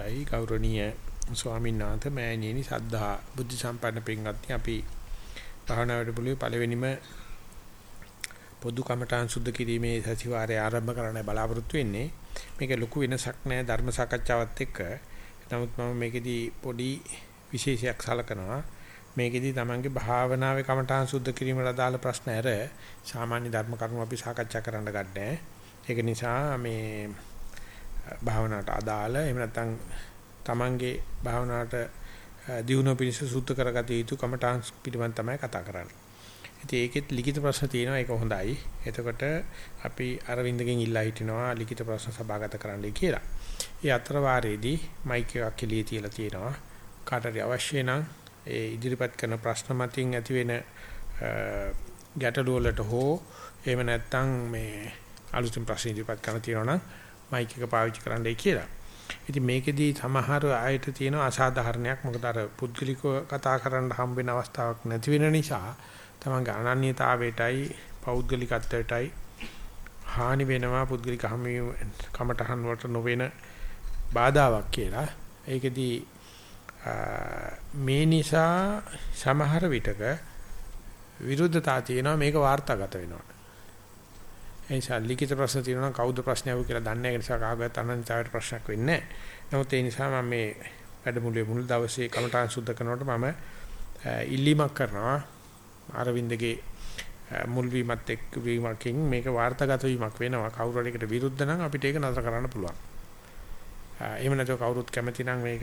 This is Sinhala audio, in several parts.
අවන්තයි ගෞරවනීය ස්වාමීන් වහන්සේ මෑණියනි සද්ධා බුද්ධ සම්පන්න පින්වත්නි අපි භාවනා වැඩමුළුවේ පළවෙනිම පොදු කමඨාන් සුද්ධ කිරීමේ සතිವಾರය ආරම්භ කරන්න බලාපොරොත්තු වෙන්නේ. මේක ලොකු වෙනසක් නෑ ධර්ම සාකච්ඡාවත් එක්ක. නමුත් මම මේකෙදී පොඩි විශේෂයක් සලකනවා. මේකෙදී තමන්ගේ භාවනාවේ කමඨාන් සුද්ධ කිරීමට අදාළ ප්‍රශ්න ඇර සාමාන්‍ය ධර්ම කරුණු අපි සාකච්ඡා කරන්න ගන්නෑ. ඒක නිසා මේ භාවනාවට අදාළ එහෙම නැත්නම් Tamange භාවනාවට දියුණුව පිණිස සුද්ධ කරගatiya යුතු කමඨාන් පිළිබඳ තමයි කතා කරන්නේ. ඉතින් ඒකෙත් ලිඛිත ප්‍රශ්න තියෙනවා ඒක හොඳයි. එතකොට අපි අරවින්දගෙන් ඉල්ලා හිටිනවා ලිඛිත ප්‍රශ්න සභාගත කරන්නයි කියලා. ඒ අතර වාරයේදී මයික් එකක් එළියේ තියලා තියෙනවා. කාටරි අවශ්‍ය නම් ඒ ඉදිරිපත් කරන ප්‍රශ්න මතින් ඇති වෙන ගැටලුව වලට හෝ එහෙම නැත්නම් මේ අලුතින් ප්‍රශ්න ඉදිරිපත් කරන්න තියෙනවා නම් මයික් එක පාවිච්චි කරන්නයි කියලා. ඉතින් මේකෙදී සමහර අයට තියෙන අසාධාරණයක් මොකද අර පුද්ගලිකව කතා කරන්න හම්බ වෙන අවස්ථාවක් නැති වෙන නිසා තමන්ගේ අනන්‍යතාවයටයි පෞද්ගලිකත්වයටයි හානි වෙනවා පුද්ගලික කමටහන් වලට නොවන බාධාවක් කියලා. ඒකෙදී මේ නිසා සමහර විටක විරුද්ධතා තියෙනවා මේක වාර්තාගත වෙනවා. ඒ නිසා ලිඛිත ප්‍රශ්න තියෙනවා නම් කවුද ප්‍රශ්න අහුව කියලා දන්නේ නැහැ. ඒ නිසා කාගවත් අනන්තතාවයට ප්‍රශ්නයක් වෙන්නේ නැහැ. නමුත් ඒ නිසා මම මේ වැඩමුළුවේ මුල් දවසේ කමඨාන් සුද්ධ කරනකොට මම ඉල්ලීමක් කරනවා අරවින්දගේ මුල් වීමත් එක් වීමකින් මේක වාර්තාගත වීමක් වෙනවා. කවුරු හරි එකට විරුද්ධ නම් අපිට ඒක නතර කරන්න පුළුවන්. එහෙම නැත්නම් කවුරුත් කැමති නම් මේක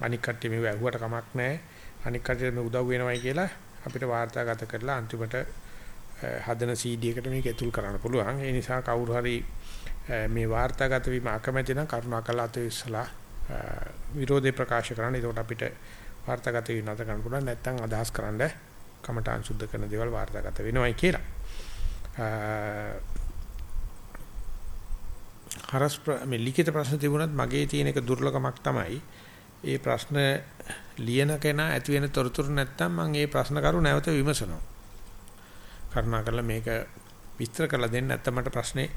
අනික් කට්ටිය මේව ඇහුවට කමක් නැහැ. අනික් කට්ටියට මේ උදව් වෙනවයි කියලා අපිට වාර්තාගත කරලා අන්තිමට හදන CD එකට මේක ඇතුල් කරන්න පුළුවන්. ඒ නිසා කවුරු හරි මේ වාර්තාගත වීම අකමැති නම් කරුණාකරලා අත ඉස්සලා විරෝධය ප්‍රකාශ කරන්න. ඒකට අපිට වාර්තාගත වීම නැත කරන්න පුළුවන්. නැත්නම් අදහස් කරන්න කමඨාන් සුද්ධ කරන දේවල් වාර්තාගත වෙනවයි කියලා. හරස් මේ ලිඛිත ප්‍රශ්න තිබුණත් මගේ තියෙන එක දුර්ලභමක් තමයි. ඒ ප්‍රශ්න ලියන කෙනා ඇති වෙන තොරතුරු නැත්තම් මම ඒ ප්‍රශ්න කරු නැවත විමසනවා. කරුණා කරලා මේක විස්තර කරලා දෙන්න නැත්නම් මට ප්‍රශ්නේ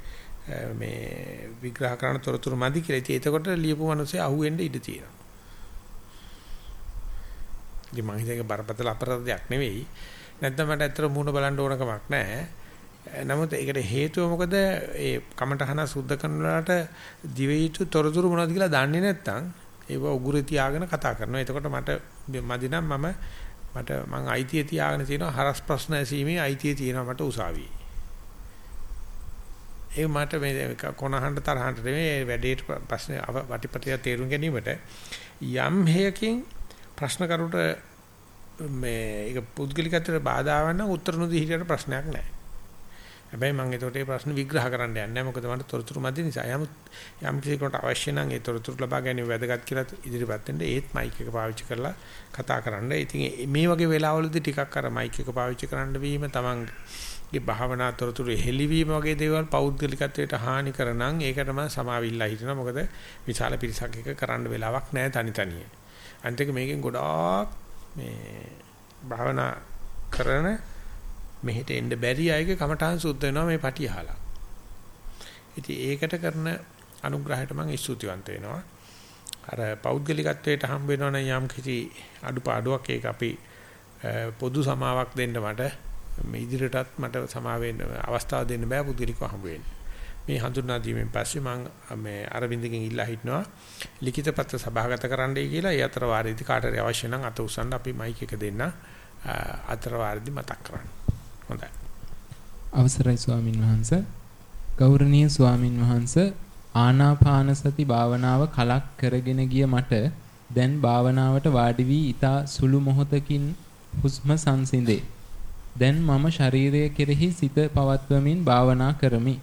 මේ විග්‍රහ කරන්න තොරතුරු මදි කියලා. ඉතින් එතකොට ලියපු මිනිස්සේ අහුවෙන්න ඉඩ තියෙනවා. ඉතින් මම හිතේ බරපතල අපරාධයක් නෙවෙයි. නැත්නම් මට ඇත්තට මූණ බලන්න ඕන කමක් නැහැ. නමුත් ඒකට හේතුව මොකද ඒ කමටහන සුද්ධ කරනලාට දිවෙයිතු තොරතුරු මොනවද කියලා දන්නේ නැත්නම් ඒව උගුරේ තියාගෙන කතා කරනවා. එතකොට මට මදි නම් මම මට මං අයිතිය තියාගෙන තියෙනවා හරස් ප්‍රශ්න ඇසීමේ අයිතිය තියෙනවා මට උසාවියේ. ඒ මට මේ කොනහඬ තරහඬ නෙමෙයි වැඩේට ප්‍රශ්න වටිපටිය තේරුම් ගැනීමට යම් හේයකින් ප්‍රශ්න කරුට මේ ඒක පුද්ගලිකත්වයට බාධා වන උත්තර නොදී හිටියට ප්‍රශ්නයක් නැහැ. හැබැයි මම ඒකට ඒ ප්‍රශ්න විග්‍රහ කරන්න යන්නේ නැහැ. මොකද මට තොරතුරු මැද නිසා. යම් යම් කෙනෙකුට අවශ්‍ය නම් ඒ තොරතුරු ලබා ගැනීම වැදගත් කියලා ඉදිරිපත් වෙන්න ඒත් මයික් එක පාවිච්චි කරලා කතා කරන්න. ඉතින් මේ වගේ වෙලාවලදී ටිකක් අර මයික් එක පාවිච්චි කරන්න වීම තමන්ගේ භාවනා තොරතුරු හෙලිවීම වගේ දේවල් පෞද්ගලිකත්වයට හානි කරනනම් ඒකට මම සමාවිල්ලා හිටිනවා. මොකද විශාල පිරිසක් එක කරන්න වෙලාවක් නැහැ තනි තනියේ. අන්තික මේකෙන් ගොඩාක් මේ භාවනා කරන මෙහෙට එන්න බැරි අයගේ කමඨාන් සුද්ධ වෙනවා මේ පටි අහලා. ඉතින් ඒකට කරන අනුග්‍රහයට මම ස්තුතිවන්ත වෙනවා. අර පෞද්ගලිකත්වයට හම්බ වෙනවනම් යම් කිසි අඩුපාඩුවක් ඒක අපි පොදු සමාවක් දෙන්න මට මේ ඉදිරියටත් මට සමා වෙන්න අවස්ථාව දෙන්න බෑ පුද්ගලිකව හම්බ වෙන්න. මේ හඳුනා දීමෙන් පස්සේ මම මේ අරවින්දගෙන් ඉල්ලා හිටනවා ලිඛිත පත්‍ර සභාගත කරන්නයි කියලා. ඒ අතර වාරයේදී කාටරි අවශ්‍ය නම් අත උස්සන්න අපි මයික් එක දෙන්න අතර වාරයේදී මතක් කරන්න. හොඳයි. අවසරයි ස්වාමින් වහන්සේ. ගෞරවනීය ස්වාමින් වහන්සේ ආනාපාන සති භාවනාව කලක් කරගෙන ගිය මට දැන් භාවනාවට වාඩි වී ඊතා සුළු මොහොතකින් හුස්ම සංසිඳේ. දැන් මම ශරීරය කෙරෙහි සිත පවත්වමින් භාවනා කරමි.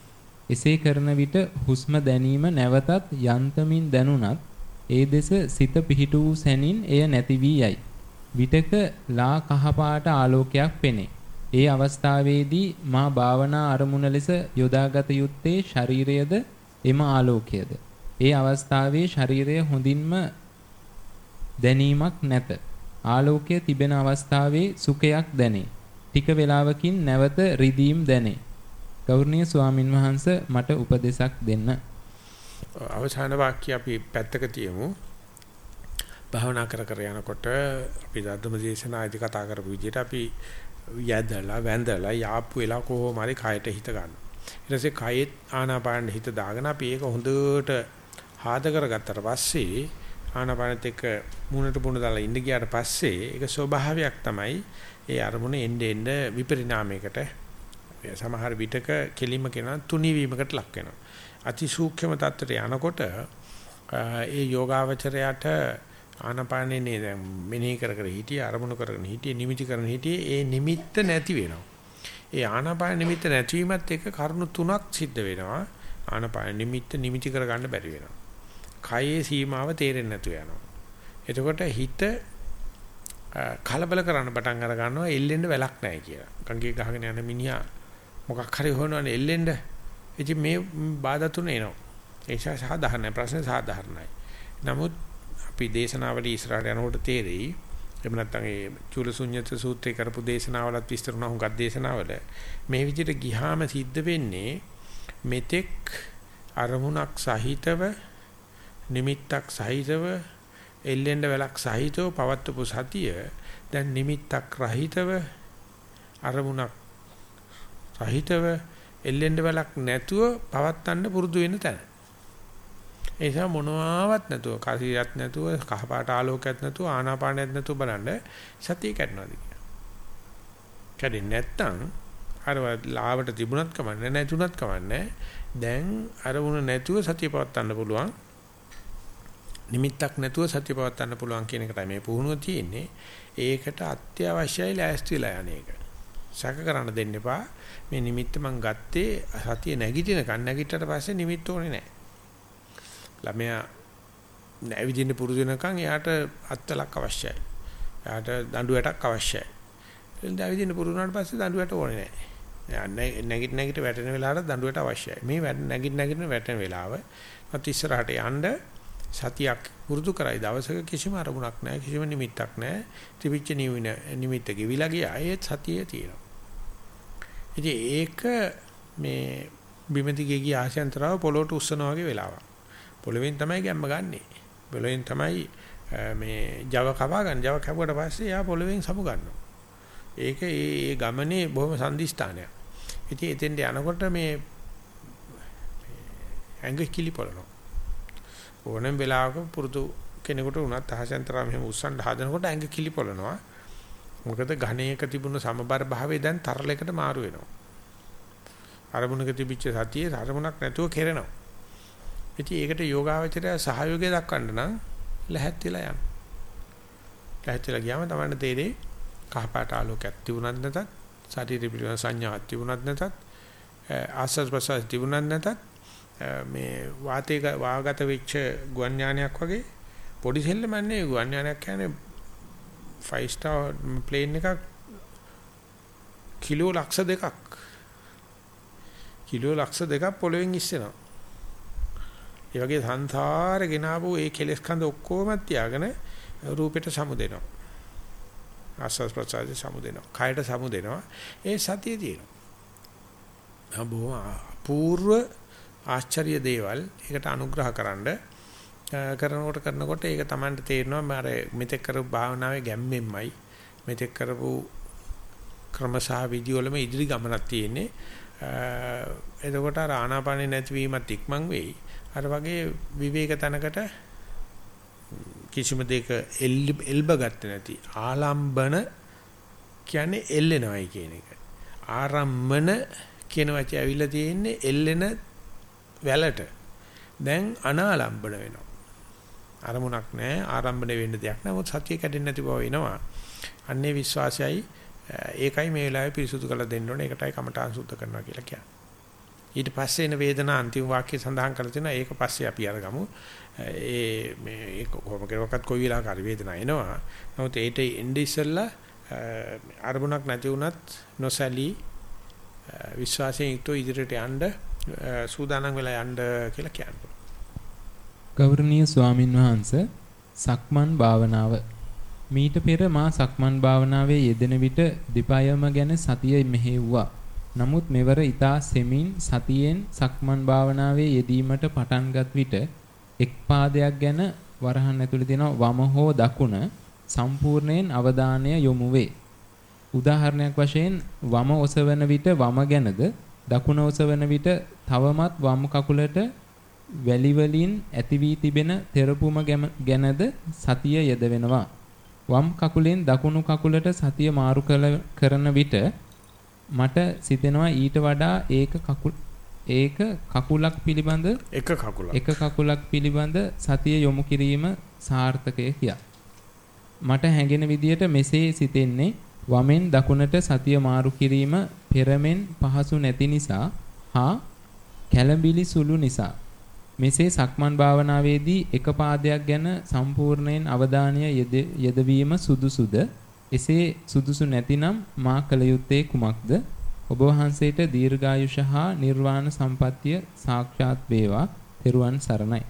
එසේ කරන විට හුස්ම දැනීම නැවතත් යන්තමින් දැනුණත් ඒ දෙස සිත පිහිටු වූ සැනින් එය නැති වී යයි. විටක ලා කහපාට ආලෝකයක් පෙනේ. ඒ අවස්ථාවේදී මා භාවනා අරමුණ ලෙස යොදාගත යුත්තේ ශරීරයද එම ආලෝකයද. ඒ අවස්ථාවේ ශරීරය හොඳින්ම දැනීමක් නැත. ආලෝකය තිබෙන අවස්ථාවේ සුඛයක් දැනේ. ටික වේලාවකින් නැවත රිදීම් දැනේ. ගෞරවනීය ස්වාමින් වහන්සේ මට උපදේශක් දෙන්න. අවසාන වාක්‍ය අපි පැත්තක තියමු. භාවනා කර කර යනකොට අපි ධර්ම දේශනාදී කතා කරපු විදිහට අපි යැදලා වැඳලා යාප්පු වෙලා කොහොම හරි කයට හිත ගන්න. ඊට පස්සේ කයෙත් ආනාපානෙ හිත දාගෙන අපි ඒක හොඳට ආද කරගත්තට පස්සේ ආනාපානෙත් එක්ක මුණට මුණ දාලා ඉඳ ගියාට පස්සේ ඒක ස්වභාවයක් තමයි ඒ අරමුණ එන්න එන්න විපරිණාමයකට සමහර විටක කෙලිම කෙනා තුනී වීමකට ලක් වෙනවා. අති සූක්ෂම තත්ත්වයට යනකොට ඒ යෝගාවචරයට ආනපානේ නේ දැන් මෙනෙහි කර කර හිටියේ අරමුණු කරගෙන හිටියේ නිමිති කරගෙන හිටියේ ඒ නිමිත්ත නැති වෙනවා. ඒ ආනපාන නිමිත්ත නැතිවීමත් එක්ක කරුණු තුනක් සිද්ධ වෙනවා. ආනපාන නිමිත්ත නිමිති කර ගන්න බැරි වෙනවා. කයේ සීමාව තේරෙන්නේ නැතු වෙනවා. එතකොට හිත කලබල කරන්න පටන් අර ගන්නවා එල්ලෙන්න වැලක් නැහැ කියලා. ගංගේ ගහගෙන යන මිනිහා මොකක් හරි හොනවනේ එල්ලෙන්න. ඉතින් මේ බාධා තුන එනවා. ඒ නිසා සාධාරණයි ප්‍රශ්නේ සාධාරණයි. නමුත් අපි දේශනාවලිය ඉස්සරහට යනකොට තේරෙයි. එහෙම නැත්නම් ඒ චූලසුඤ්ඤත සූත්‍රය කරපු දේශනාවලත් විස්තර වුණා හුඟක් දේශනාවල. මේ විදිහට ගිහාම සිද්ධ වෙන්නේ මෙතෙක් අරමුණක් සහිතව නිමිත්තක් සහිතව එල්ලෙන්න වෙලක් සහිතව පවත්වපු සතිය දැන් නිමිත්තක් රහිතව අරමුණක් රහිතව එල්ලෙන්න වෙලක් නැතුව පවත්වන්න පුරුදු වෙන තැන. ඒ නිසා මොනවාවත් නැතුව කසියක් නැතුව කහපාට ආලෝකයක් නැතුව ආනාපානයක් නැතුව බලන්න සතිය කැඩනවාද කියලා. කැඩෙන්නේ නැත්තම් අර ලාවට තිබුණත් කමන්නේ නැතුණත් කමන්නේ දැන් අරමුණ නැතුව සතිය පවත්වන්න පුළුවන්. නිමිත්තක් නැතුව සතිය පවත්වන්න පුළුවන් කියන එකටයි මේ පුහුණුව තියෙන්නේ. ඒකට අත්‍යවශ්‍යයි ලෑස්ති වෙලා යන එක. සැක කරන්න දෙන්න එපා. මේ නිමිත්ත මං ගත්තේ සතිය නැගිටිනකන් නැගිටට පස්සේ නිමිත්ත ඕනේ නැහැ. ළමයා නැවිදින්න පුරුදු වෙනකන් එයාට අත්වලක් අවශ්‍යයි. එයාට දඬු වැටක් අවශ්‍යයි. නැවිදින්න පුරුදු වුණාට පස්සේ දඬු වැට ඕනේ නැහැ. නැගිට නැගිට වැටෙන වෙලාවට දඬු වැට අවශ්‍යයි. මේ නැගිට නැගිට වැටෙන වෙලාව මත ඉස්සරහට යන්න සතියක් පුරුදු කරයි දවසක කිසිම අරමුණක් නැහැ කිසිම නිමිත්තක් නැහැ. ත්‍රිවිච්ච නිවින නිමිත්ත ගෙවිලා ගියා. ඒත් සතියේ තියෙනවා. ඉතින් ඒක මේ බිමතිගේ ගිය ආශයන්තරව පොළොට උස්සනවා වගේ වෙලාවක්. පොළවෙන් තමයි ගැම්ම ගන්නෙ. පොළවෙන් තමයි මේ Java කපා ගන්න. Java කැපුවට පස්සේ යා පොළවෙන් සමු ගන්නවා. ඒක ඒ ගමනේ බොහොම සම්දිස්ථානයක්. ඉතින් එතෙන්ට යනකොට මේ ඇඟ කිලි පොළනවා. ඕනම වෙලාවක පුරුදු කෙනෙකුට උනත් අහසෙන්තරා මෙහෙම උස්සන්න හදනකොට ඇඟ කිලි පොළනවා. මොකද ඝණයක තිබුණු සමබර භාවය දැන් තරලයකට මාරු වෙනවා. අරමුණක තිබිච්ච සතියේ අරමුණක් නැතුව කෙරෙනවා. ඉතින් ඒකට යෝගාවචරය සහයෝගය දක්වන්න නම් ලැහැත් වෙලා යන්න. ලැහැත් වෙලා ගියාම තමයි තේරෙන්නේ කහපාට ආලෝකයක් තිබුණත් නැතත් ශරීර පිළිවෙල සංඥාවක් තිබුණත් නැතත් ආස්වාද ප්‍රසවාස තිබුණත් නැතත් මේ වාතේ වාගත වෙච්ච ගුවන් යානයක් වගේ පොඩි සෙල්ලමන්නේ ගුවන් යානයක් කියන්නේ 5 star plane එකක් කිලෝ ලක්ෂ දෙකක්. කිලෝ ලක්ෂ දෙකක් පොළවෙන් ඉස්සෙනවා. ඒ වගේ සංසාරේ ගෙනාවු ඒ කෙලෙස් කඳ ඔක්කොම තියාගෙන රූපෙට සමු දෙනවා. ආස්වාස් ප්‍රසාරේ සමු දෙනවා. කයට සමු දෙනවා. ඒ සතිය තියෙනවා. බොහොම අපූර්ව ආශ්චර්ය දේවල් ඒකට අනුග්‍රහකරනද කරනකොට කරනකොට ඒක Tamanට තේරෙනවා මම අර මෙතෙක් කරපු භාවනාවේ ගැම්මෙන්මයි මෙතෙක් කරපු ක්‍රමසහ විදි වලම ඉදිරි ගමනක් තියෙන්නේ. එතකොට අර ආනාපානේ නැතිවීමත් ඉක්මන් වෙයි. අර වගේ විවේක තනකට කිසිම දෙයක එල්බ ගත්තේ නැති ආලම්බන කියන්නේ එල්ලෙනවයි කියන එක. ආරම්මන කියන වචය ඇවිල්ලා තියෙන්නේ එල්ලෙන වැලට. දැන් අනාලම්බන වෙනවා. අරමුණක් නැහැ ආරම්භණය වෙන්න දෙයක් නැහැ. මොකද සතිය කැඩෙන්නේ නැති බව වෙනවා. අන්නේ විශ්වාසයයි ඒකයි මේ වෙලාවේ පිරිසුදු කරලා දෙන්න ඕනේ. ඒකටයි කමඨාන් සුද්ධ කරනවා කියලා කියන්නේ. ඊට පස්සේ එන වේදනා අන්තිම වාක්‍යය සඳහන් කරලා තියෙනවා. ඒක පස්සේ අපි අරගමු. ඒ මේ ඒක කොහොම කෙරුවක්වත් කොයි වෙලාවක හරි වේදනා එනවා. නමුත් ඒට එnde ඉස්සෙල්ලා අරමුණක් නැති වුණත් නොසැලී විශ්වාසයෙන් යුක්තව ඉදිරියට යන්න සූදානම් වෙලා යන්න කියලා කියනවා ගෞරවනීය ස්වාමින් වහන්සේ සක්මන් භාවනාව. මීට පෙර මා සක්මන් භාවනාවේ යෙදෙන විට දෙපායම ගැන සතිය මෙහෙව්වා. නමුත් මෙවර ඊතා සෙමින් සතියෙන් සක්මන් භාවනාවේ යෙදීමට පටන්ගත් විට එක් පාදයක් ගැන වරහන් ඇතුළේ තියෙනවා වම හෝ දකුණ සම්පූර්ණයෙන් අවධානය යොමු වේ. උදාහරණයක් වශයෙන් වම ඔසවන විට වම ගැනද දකුණ ඔසවන විට තවමත් වම් කකුලට වැලි වලින් ඇති වී තිබෙන තෙරපුම ගැනද සතිය යෙදවෙනවා. වම් කකුලෙන් දකුණු කකුලට සතිය මාරු කරන විට මට සිතෙනවා ඊට වඩා ඒක කකුල් ඒක කකුලක් පිළිබඳ එක කකුලක්. එක කකුලක් පිළිබඳ සතිය යොමු කිරීම සාර්ථකය කියා. මට හැඟෙන විදියට මෙසේ සිතෙන්නේ වමෙන් දකුණට සතිය මාරු කිරීම පෙරමෙන් පහසු නැති නිසා හා කැළඹිලි සුළු නිසා. මෙසේ සක්මන් භාවනාවේදී එක පාදයක් ගැන සම්පූර්ණයෙන් අවධානය යෙදවීම සුදුසුද එසේ සුදුසු නැතිනම් මා කළ යුත්තේ කුමක්ද? ඔබ වහන්සේට දීර්ඝායුෂ හා නිර්වාණ සම්පත්තිය සාක්ෂාත් වේවා. තෙරුවන් සරණයි.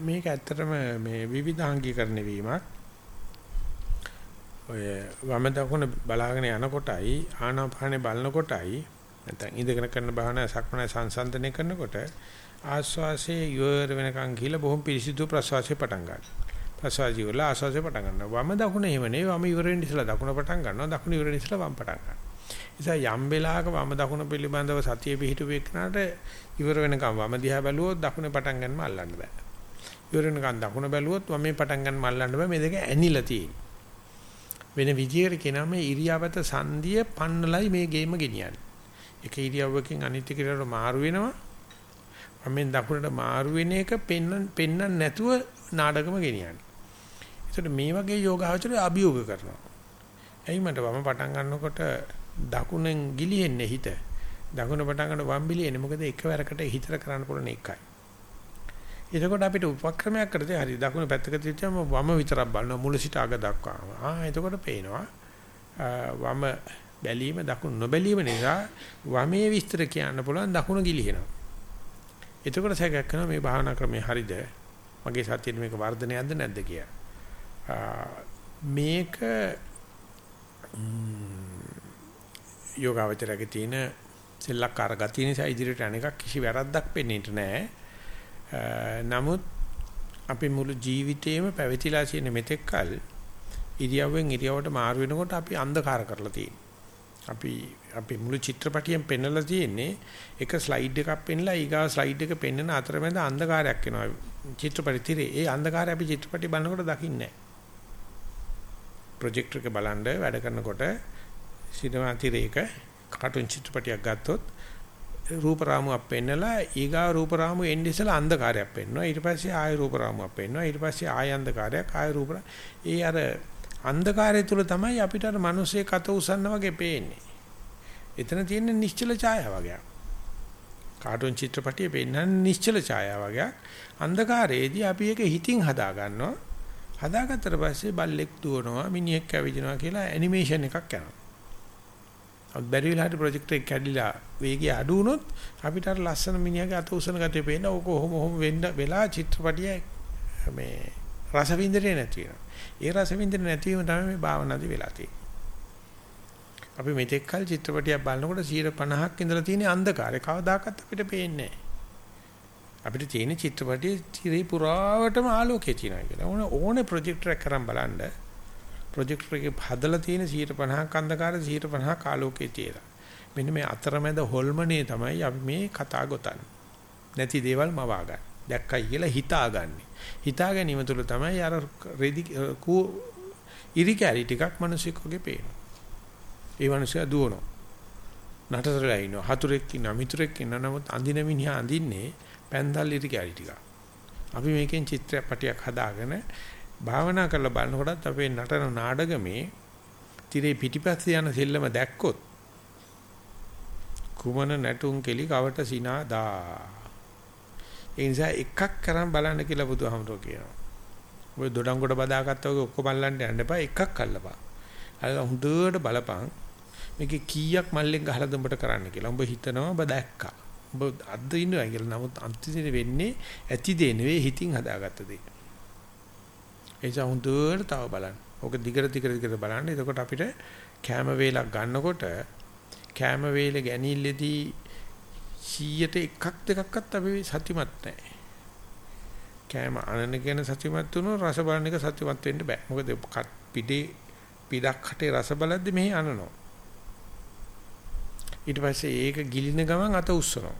මේක ඇත්තටම මේ විවිධාංගීකරණය වීමක්. ඔය වම දකුණ බලාගෙන යනකොටයි ආනාපානේ බලනකොටයි නැත්නම් ඉඳගෙන කරන භාවනා සක්මන සංසන්දනය කරනකොට ආස්වාසේ යොර වෙනකන් ගිහිල්ලා බොහොම පිරිසිදු ප්‍රසවාසයේ පටන් ගන්නවා. ප්‍රසවාසය වල ආස්වාසේ පටන් ගන්නවා. වම දකුණ එහෙම නෙවෙයි වම ඉවර වෙන්න ඉස්සලා දකුණ පටන් ගන්නවා. දකුණ ඉවර වෙන්න ඉස්සලා වම් පටන් ගන්නවා. නිසා යම් වෙලාවක වම දකුණ පිළිබඳව සතිය පිහිටුව එක්කනට ඉවර වෙනකන් වම දිහා බැලුවොත් දකුණේ පටන් ගන්නම අල්ලන්න බෑ. ඉවර වෙනකන් දකුණ බැලුවොත් වමේ පටන් ගන්නම අල්ලන්න බෑ. මේ දෙක ඇනිලා තියෙන්නේ. වෙන විදියකට කියනවා මේ ඉරියාපත සංදිය පන්නලයි මේ ගේම ගෙනියන්නේ. එක ඉරියව්වකින් අනිත් එකට මාරු වෙනවා. වමෙන් දකුණට මාරු වෙන එක පෙන්න පෙන්නන්න නැතුව නාඩගම ගෙනියන්නේ. ඒකට මේ වගේ යෝගාචරය අභියෝග කරනවා. එයි මට වම පටන් ගන්නකොට දකුණෙන් ගිලිහෙන්නේ හිත. දකුණ පටන් ගන්න වම් බිලියනේ මොකද එකවරකට හිතට කරන්න පුළුවන් එකයි. එතකොට අපිට උපක්‍රමයක් කරතේ හරි දකුණු පැත්තක තියච්චම වම විතරක් බලනවා මුල සිට අග දක්වාම. ආ එතකොට පේනවා වම බැලීම දකුණු නොබැලීම නිසා වමේ විස්තර කියන්න පුළුවන් දකුණ ගිලිහෙනවා. එතකොට සැකයක් කරනවා මේ භාවනා ක්‍රමය හරිද? මගේ සතියේ මේක වර්ධනයක්ද නැද්ද කියලා. මේක යෝගාවචරයේ තියෙන සෙල්ලක්කාර ගතිය නිසා ඉදිරියට යන එක කිසි වැරද්දක් වෙන්නේ නැහැ. නමුත් අපි මුළු ජීවිතේම පැවතිලා තියෙන මෙතෙක්කල් ඉරියව්වෙන් ඉරියව්වට මාරු වෙනකොට අපි අන්ධකාර කරලා තියෙනවා. අපි අපි මුළු චිත්‍රපටියෙන් පෙන්වලා තියෙන්නේ එක ස්ලයිඩ් එකක් පෙන්ලා ඊගාව ස්ලයිඩ් එක පෙන්වන අතරමැද අන්ධකාරයක් වෙනවා චිත්‍රපටි තිරේ. ඒ අන්ධකාරය අපි චිත්‍රපටි බලනකොට දකින්නේ නැහැ. ප්‍රොජෙක්ටර් එක බලන්න වැඩ කරනකොට සිනමා තිරේක කාටුන් චිත්‍රපටියක් ගත්තොත් රූප රාමුවක් පෙන්නලා ඊගාව රූප රාමුව එන්නේ ඉස්සලා අන්ධකාරයක් පෙන්වනවා ඊට පස්සේ ආය රූප රාමුවක් පෙන්වනවා ඊට පස්සේ ආය අන්ධකාරයක් ආය රූප ඒ අර අන්ධකාරය තුල තමයි අපිට අර මිනිස්සේ කත උසන්න වගේ පේන්නේ. එතන තියෙන නිශ්චල ඡායාව වගේ. කාටුන් චිත්‍රපටියේ පෙන්නන නිශ්චල ඡායාව වගේ. අන්ධකාරයේදී අපි ඒක හිතින් හදා ගන්නවා. හදාගත්තට පස්සේ බල්ලෙක් දුවනවා මිනිහෙක් ඇවිදිනවා කියලා ඇනිමේෂන් එකක් යනවා. අත් බැරි වෙලාවට ප්‍රොජෙක්ටර් එක කැඩිලා වේගය අඩු වුණොත් අපිට අර ලස්සන මිනිහගේ අත උසන ගතිය පේන ඕක කොහොම කොහොම වෙන්න වෙලා චිත්‍රපටිය මේ රස විඳින්නේ නැති වෙනවා. ඒ රස විඳින්නේ නැතිවම තමයි මේ භාවනාදී වෙලා තියෙන්නේ. අපි මෙතෙක් කල චිත්‍රපටියක් බලනකොට 50ක් ඉඳලා තියෙන අන්ධකාරය කවදාකවත් අපිට පේන්නේ අපිට තියෙන චිත්‍රපටියේ තිරේ පුරාවටම ආලෝකය තියෙනවා කියලා. ඕන ඕනේ ප්‍රොජෙක්ටර් එක කරන් බලන්න. ප්‍රොජෙක්ටර් එකේ හදලා තියෙන 50ක් අන්ධකාරය 50ක් ආලෝකයේ තියෙනවා. මෙන්න මේ අතරමැද හොල්මනේ තමයි අපි මේ කතා ගොතන්නේ. නැති දේවල් මවා ගන්න. දැක්කයි කියලා හිතාගන්නේ. හිතා ගැනීම තුළ තමයි අර රෙදි කූ ඉරි කැලි ටිකක් මිනිස්සෙක් වගේ පේනවා. ඒ මිනිස්සයා දුවනවා. නටතරලා ඉන්නවා. හතුරෙක් ඉන්නවා. මිතුරෙක් ඉන්නවා. නමුත් අඳින මිනිහා අඳින්නේ පැන්දල් ඉරි කැලි ටික. අපි මේකෙන් චිත්‍රපටියක් හදාගෙන භාවනා කරලා බලනකොටත් අපේ නටන නාඩගමේ tire පිටිපස්සේ යන සෙල්ලම දැක්කොත් කුමන නැටුම් කෙලි කවට සිනාදා ඒ නිසා එකක් කරන් බලන්න කියලා බුදුහාමුදුරුවෝ කියනවා. ඔය දොඩංගොඩ බදාගත්තා වගේ ඔක්කොම අල්ලන්න යන්න එපා එකක් අල්ලපන්. අල්ල හොඳට බලපන්. මේකේ කීයක් මල්ලෙන් ගහලා දුඹට කරන්න කියලා. උඹ හිතනවා ඔබ දැක්කා. ඔබ අද්ද ඉන්නවා කියලා. නමුත් අන්තිමට වෙන්නේ ඇති දේ නෙවෙයි හිතින් හදාගත්ත දේ. ඒ නිසා හොඳට තව බලන්න. ඕක දිගට දිගට දිගට බලන්න. එතකොට අපිට කැම වේලක් ගන්නකොට කැම වේල ගැනීමේදී 100ට එකක් දෙකක්වත් අපි සතිමත් නැහැ. කෑම අනන කියන සත්‍යමත් වුණොත් රස බලන එක සත්‍යමත් වෙන්න බෑ. මොකද පිටේ පිටක් හටේ රස බලද්දි මෙහි අනනවා. ඊට පස්සේ ඒක ගිලින ගමන් අත උස්සනවා.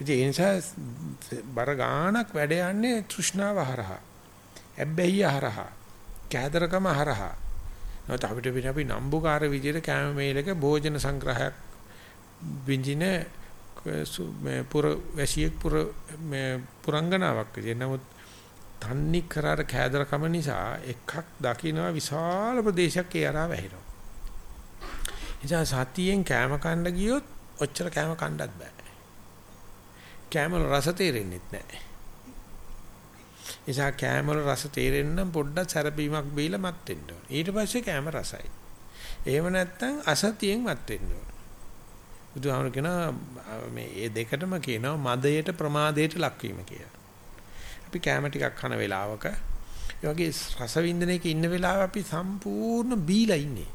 ඉතින් ඒ නිසා බර ගානක් වැඩ යන්නේ තෘෂ්ණාව හරහා. ඇබ්බැහිය හරහා. කෑදරකම හරහා. නැවත අපිට වෙන අපි නම්බුකාර විදියට කැම මේලක භෝජන සංග්‍රහයක් විඳින මේ පුර වැසියෙක් පුර මේ පුරංගනාවක් විදියට. නමුත් තන්නි කරාර කෑදරකම නිසා එකක් දකින්න විශාල ප්‍රදේශයක් ඒ අරා වැහිනවා. නිසා සතියෙන් කෑම කන්න ගියොත් ඔච්චර කෑම කන්නත් බෑ. කෑම වල රස තේරෙන්නේ නැහැ. නිසා කෑම වල රස තේරෙන්න නම් පොඩ්ඩක් සැරපීමක් බීලා මත් වෙන්න ඕන. ඊට පස්සේ කෑම රසයි. එහෙම නැත්නම් අසතියෙන් මත් වෙන්න ඕන. බුදුහාමර කියනවා මේ මේ දෙකටම කියනවා මදයට ප්‍රමාදයට ලක්වීම කියලා. අපි කෑම ටිකක් කන වෙලාවක ඒ වගේ රස වින්දනයක ඉන්න වෙලාව අපි සම්පූර්ණ බීලා ඉන්නේ.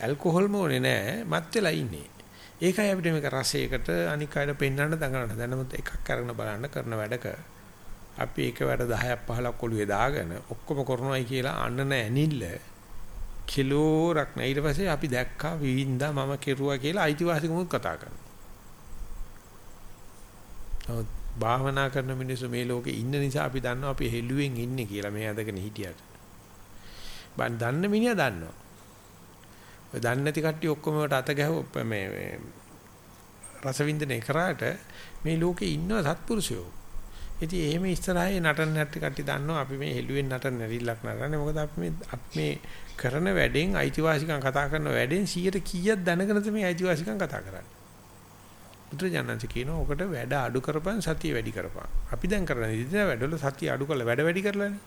ඇල්කොහොල් මොනේ නෑ මත් වෙලා ඉන්නේ. ඒකයි අපිට මේක රසයකට අනික් අයට පෙන්වන්න දඟලන. දැනමුත් එකක් අරගෙන බලන්න කරන වැඩක අපි එක වැඩ 10ක් 15ක් ඔළුවේ දාගෙන ඔක්කොම කරනවායි කියලා අන්නන ඇනිල්ල කිලෝරක් නෑ ඊට පස්සේ අපි දැක්කා විවින්දා මම කෙරුවා කියලා අයිතිවාසිකමුත් කතා කරනවා. භාවනා කරන මිනිස්සු මේ ලෝකේ ඉන්න නිසා අපි දන්නවා අපි හෙළුවෙන් ඉන්නේ කියලා මේ අදගෙන හිටියට. බන් දන්න මිනිහා දන්නවා. ඔය දන්නේ නැති කට්ටිය ඔක්කොම වට අත ගැහුව මේ රසවින්දනය කරාට මේ ලෝකේ ඉන්නව සත්පුරුෂයෝ. ඉතින් එහෙම ඉස්සරහේ නටන නැටි කට්ටිය දන්නවා අපි මේ හෙළුවෙන් නටන නැරිල්ලක් නටන්නේ මොකද අපි මේ අපි මේ කරන වැඩෙන් අයිතිවාසිකම් කතා කරන වැඩෙන් 100ට කීයක් දැනගෙනද මේ අයිතිවාසිකම් කතා කරන්නේ. බුදුරජාණන්සේ කියනවා ඔකට වැඩ අඩු කරපන් සතිය වැඩි කරපන්. අපි දැන් කරන ඉතින් වැඩවල සතිය අඩු කරලා වැඩ වැඩි කරලානේ.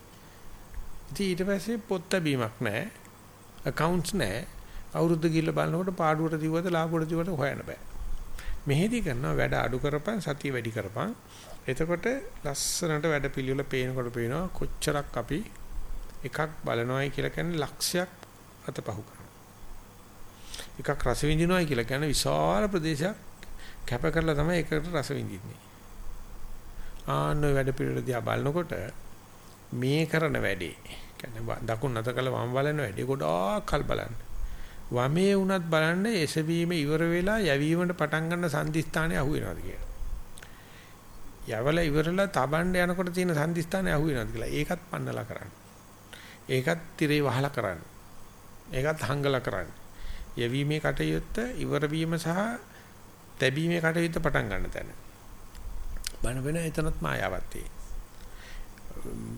ඉතින් ඊට පස්සේ පොත් බැීමක් නැහැ. accounts නැහැ. අවුරුද්ද ගිහිල්ලා බලනකොට පාඩුවට දිව්වද ලාභුවට දිව්වද හොයන්න බෑ. මෙහෙදි කරනවා වැඩ අඩු කරපන් සතිය වැඩි කරපන්. එතකොට ලස්සනට වැඩ පිළිවෙල පේනකොට පේනවා කොච්චරක් අපි එකක් බලනවායි කියලා කියන්නේ ලක්ෂයක් අතපහු කරනවා. එකක් රස විඳිනවායි කියලා කියන්නේ විශාල ප්‍රදේශයක් කැප කරලා තමයි ඒකට රස විඳින්නේ. ආන්න වැඩ පිළිවෙල දිහා බලනකොට මේ කරන වැඩේ කියන්නේ දකුණු නැත කළ වම් බලන වැඩේ ගොඩාක් කල් බලන්න. වමේ වුණත් බලන්න එසවීම ඉවර වෙලා යැවීමට පටන් ගන්න සංදිස්ථානේ අහු වෙනවද කියලා. යවල ඉවරලා තබන්න යනකොට තියෙන සංදිස්ථානේ අහු වෙනවද කියලා. ඒකත් පන්නලා කරන්න. ඒකත් tire වහලා කරන්න. ඒකත් හංගලා කරන්න. යැවීමේ කටයුත්ත ඉවර වීම සහ තැබීමේ කටයුත්ත පටන් ගන්න තැන. බණ වෙන එතනත් මායාවක් තියෙනවා.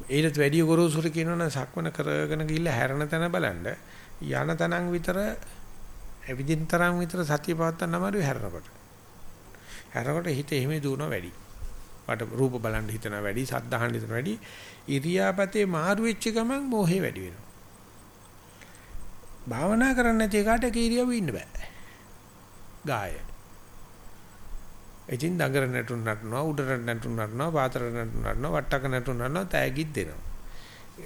ඊටත් වැඩි ගොරෝසුර කියනවනම් සක්මන කරගෙන ගිහිල්ලා හැරෙන තැන බලන්න යන තනන් විතර එවිදින් තරම් විතර සතිය පවත්තන්න අමාරුයි හැරෙනකොට. හැරෙනකොට හිත එහෙම දුවන වැඩි. වට රූප බලන්න හිතන වැඩි, සද්ද අහන්න හිතන වැඩි, ඉරියාපතේ මාරු වෙච්ච ගමන් මෝහේ වැඩි වෙනවා. භාවනා කරන්න නැති එකට කීරියව ඉන්න බෑ. ගාය. එදින් දඟර නැටුම් නටනවා උඩරට නැටුම් නටනවා පාතරට නැටුම් නටනවා වට්ටක නැටුම් නටනවා තෑගිත් දෙනවා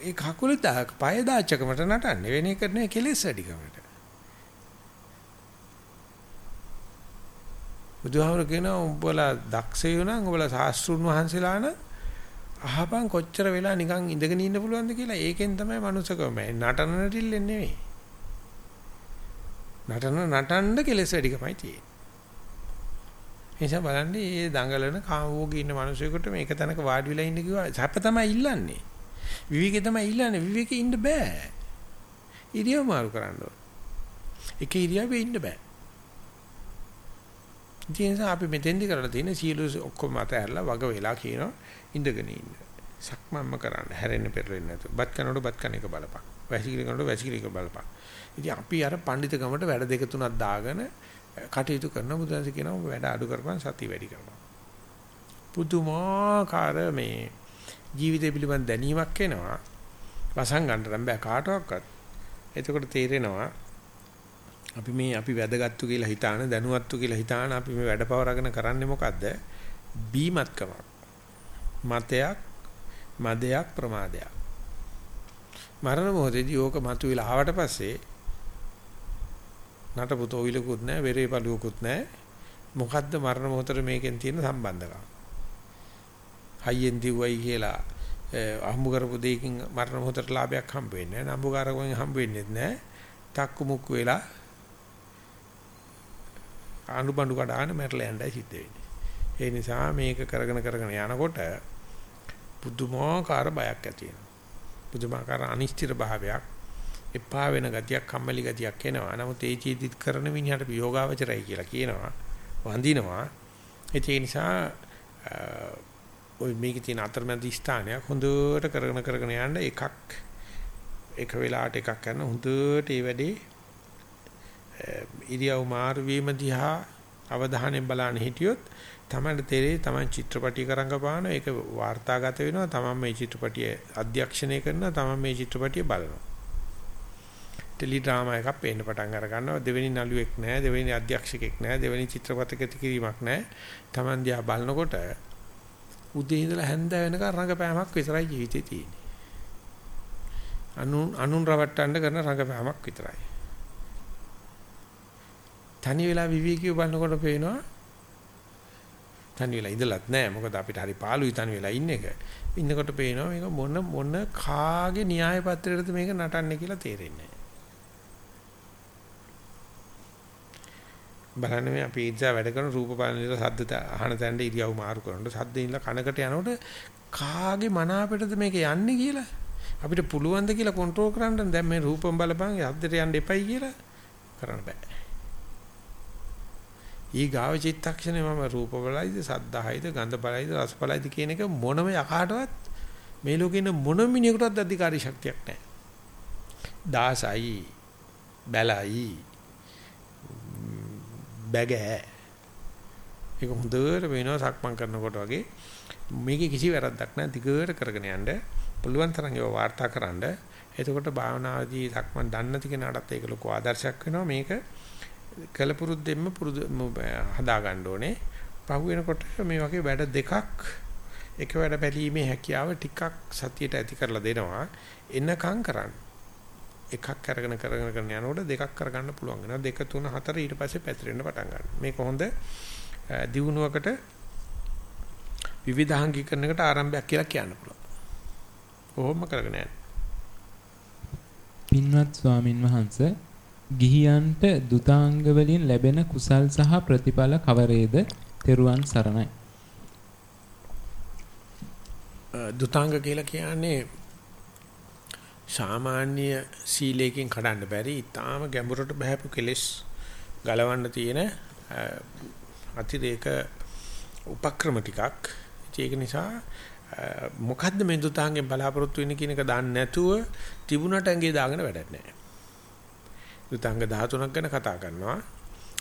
ඒ කකුලේ දා පය දාච්චකමට නටන්නේ වෙන එක නේ කෙලෙස් වැඩිකමට. බුදුහාමර කියනවා උඹලා දක්ෂයෝ නම් උඹලා ශාස්ත්‍රුන් වහන්සේලා නම් අහපන් කොච්චර වෙලා නිකන් ඉඳගෙන ඉන්න පුළුවන්ද කියලා. ඒකෙන් තමයි මනුස්සකම. නටන නටිල්ලෙන් නෙවෙයි. නටන නටන්න කෙලෙස් වැඩිකමයි තියෙන්නේ. නිසා බලන්න මේ දඟලන කාමෝගී ඉන්න මිනිසෙකුට මේක තැනක වාඩි වෙලා ඉන්න කිව්වා. සැප තමයි ඉල්ලන්නේ. විවේකේ තමයි ඉල්ලන්නේ. විවේකේ ඉන්න බෑ. ඉරියව් මාරු කරන්න ඕන. එක ඉරියව්වේ ඉන්න බෑ. ඒ නිසා අපි මෙතෙන්දි කරලා තියෙන සියලු ඔක්කොම අතහැරලා වග වෙලා කියනවා ඉඳගෙන ඉන්න. සක්මන්ම කරන්න. හැරෙන්න පෙරෙන්න නැතුව. බත් කනකොට බත් කන එක බලපන්. වැසිකිලි කනකොට වැසිකිලි එක බලපන්. ඉතින් අපි අර පඬිතකමට වැඩ දෙක තුනක් දාගෙන කටයුතු කරන බුදුන්ස කියනවා වැඩ අඩු කරපන් සතිය වැඩි කරපන්. පුදුමාකාර මේ ජීවිතය පිළිබඳ දැනීමක් එනවා. වසන් ගන්න බෑ කාටවත්. එතකොට තේරෙනවා අපි මේ අපි වැදගත්තු කියලා හිතාන දැනුවත්තු කියලා හිතාන අපි මේ වැඩපවරගෙන කරන්නේ මොකද්ද? බීමත්කමක්. මතයක්, මදයක්, ප්‍රමාදයක්. මරණ මොහොතේදී ඕක මතුවලා ආවට පස්සේ නටපු තෝවිලකුත් නැහැ, වෙරේ පළුවකුත් නැහැ. මොකද්ද මරණ මොහොතේ මේකෙන් තියෙන සම්බන්ධකම? හයියෙන් දිව්වයි කියලා අහඹ කරපු දෙයකින් මරණ මොහොතට ලාභයක් හම්බ වෙන්නේ නැහැ. නම්බුකාරකෙන් හම්බ වෙන්නේ නැහැ. තක්කු මුක්කු වෙලා අනුබඬු කඩාගෙන මැරලා යන්නයි සිද්ධ වෙන්නේ. ඒ නිසා මේක කරගෙන කරගෙන යනකොට පුදුමාකාර බයක් ඇති වෙනවා. පුදුමාකාර අනිශ්චිත භාවයක් එපා වෙන ගතියක් කම්මැලි ගතියක් එනවා. නමුත් ඒ චීතිත් කරන මිනිහට යෝගාවචරයි කියලා කියනවා. වඳිනවා. ඒ නිසා ওই මේකේ තියෙන අතරමැදි ස්ථානයක් හොඳට කරගෙන කරගෙන යන්න එකක් එක වෙලාවට එකක් කරන හොඳට ඒ වැඩේ ඉරියව් මාරු වීම දිහා අවධානයෙන් බලන්න හිටියොත් තමයි තේරෙයි තමයි චිත්‍රපටි කරංගපාන ඒක වාර්තාගත වෙනවා තමයි මේ චිත්‍රපටිය අධ්‍යක්ෂණය කරනවා තමයි මේ චිත්‍රපටිය බලනවා. ටෙලි ඩ්‍රාමා එකක් පේන්න පටන් අර ගන්නවා. දෙවෙනි නළුවෙක් නැහැ දෙවෙනි අධ්‍යක්ෂකෙක් නැහැ දෙවෙනි චිත්‍රපටයක කිරීමක් නැහැ. Taman දිහා බලනකොට උදේ ඉඳලා හැන්ද වෙනකන් රංගපෑමක් විතරයි ජීවිතේ තියෙන්නේ. අනුන් අනුන් රවට්ටන්න කරන රංගපෑමක් විතරයි. තනි වෙලා විවේකීව බලනකොට පේනවා තනි වෙලා ඉඳලත් නැහැ මොකද අපිට හරි පාළුයි තනි වෙලා ඉන්න එක. ඉන්නකොට පේනවා මේක මොන මොන කාගේ න්‍යාය පත්‍රයකටද මේක නටන්නේ කියලා තේරෙන්නේ බලන්න මේ අපි ඉඳලා වැඩ කරන රූප බලන ඉඳලා සද්ද අහන තැනට ඉරියව් මාරු කරනකොට සද්ද ඉඳලා කනකට යනකොට කාගේ මනාපෙටද මේක යන්නේ කියලා? අපිට පුළුවන් ද කියලා කන්ට්‍රෝල් කරන්න? දැන් මේ රූපම් බලපන් යද්දට යන්න එපයි කියලා කරන්න බෑ. ඊ ගාව චිත්තක්ෂණේ මම රූප බලයිද සද්දහයිද ගන්ධ බලයිද රස බලයිද කියන එක මොනම යකාටවත් මේ ලෝකේ ඉන්න මොන මිනිහෙකුටවත් අධිකාරී ශක්තියක් නැහැ. දාසයි බැලයි බැගෑ ඒක හොඳට වෙනවා සක්මන් කරනකොට වගේ මේකේ කිසි වැරද්දක් නැහැ දිගට කරගෙන යන්න පුළුවන් තරම් ඒවා වාර්තා කරන්න එතකොට භාවනාදී සක්මන් දන්නේ නැති කෙනාටත් ඒක ලොකු ආදර්ශයක් වෙනවා මේක කලපුරුද්දෙන්ම පුරුදු හදා ගන්න ඕනේ. පහු වෙනකොට මේ වගේ වැඩ දෙකක් එක වැඩ බැලීමේ හැකියාව ටිකක් සතියට ඇති කරලා දෙනවා. එනකම් කරන්න. එකක් අරගෙන කරගෙන කරගෙන යනකොට දෙකක් කරගන්න පුළුවන් වෙනවා. දෙක තුන හතර ඊට පස්සේ පැතිරෙන්න පටන් ගන්නවා. මේක හොඳ දියුණුවකට විවිධාංගීකරණයකට ආරම්භයක් කියලා කියන්න පුළුවන්. කොහොම කරගෙන යන්න. පින්වත් ස්වාමින් වහන්සේ ගිහියන්ට දුතාංග වලින් ලැබෙන කුසල් සහ ප්‍රතිඵල කවරේද? තෙරුවන් සරණයි. දුතාංග කියලා කියන්නේ සාමාන්‍ය සීලයෙන් කඩන්න බැරි ඊටාම ගැඹුරට බහැපු කෙලෙස් ගලවන්න තියෙන අතිරේක උපක්‍රම ටිකක් ඒක නිසා මොකද්ද මේ දුතාංගෙන් බලාපොරොත්තු වෙන්නේ කියන එක දන්නේ නැතුව තිබුණට ඇඟේ දාගෙන වැඩක් නැහැ දුතාංග 13ක් ගැන කතා කරනවා.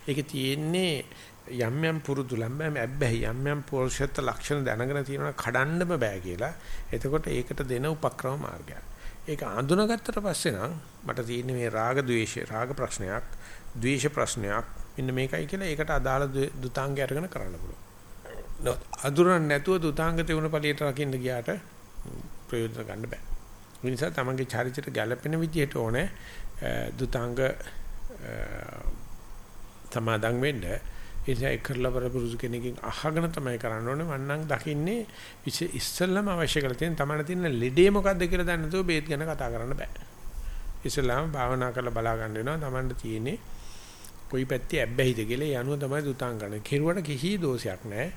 ඒකේ තියෙන්නේ යම් යම් පුරුදු ලම්බෑම ඇබ්බැහි යම් යම් පෞරුෂත්ව ලක්ෂණ දැනගෙන තියෙනවා කඩන්නම බෑ කියලා. එතකොට ඒකට දෙන උපක්‍රම මාර්ගයක්. ඒක අඳුනගත්තට පස්සේ නම් මට තියෙන්නේ මේ රාග ద్వේෂ රාග ප්‍රශ්නයක්, ద్వේෂ ප්‍රශ්නයක් මෙන්න මේකයි කියලා ඒකට අදාළ දුතාංගය අරගෙන කරන්න පුළුවන්. අඳුරන්නේ නැතුව දුතාංග තේුණ පළියට රකින්න ගියාට ප්‍රයෝජන ගන්න බෑ. ඒ නිසා තමන්ගේ චරිතයට ගැළපෙන විදිහට ඕනේ දුතාංග සමාදන් වෙන්න ඒ නිසා කරලා බලපුරුදු කෙනකින් අහගෙන තමයි කරන්න ඕනේ මම නම් දකින්නේ ඉස්සෙල්ලම අවශ්‍ය කරලා තියෙන තමයි තියෙන ලෙඩේ මොකද්ද කියලා දන්නේ නැතුව බේත් ගැන කතා කරන්න බෑ ඉස්සෙල්ලාම භාවනා කරලා බලා ගන්න වෙනවා තමන්ට තියෙන්නේ කොයි පැත්තේ ඇබ්බැහිද කියලා ඒ අනුව තමයි දුතාංග ගන්න. කෙරුවට කිසි දෝෂයක් නැහැ.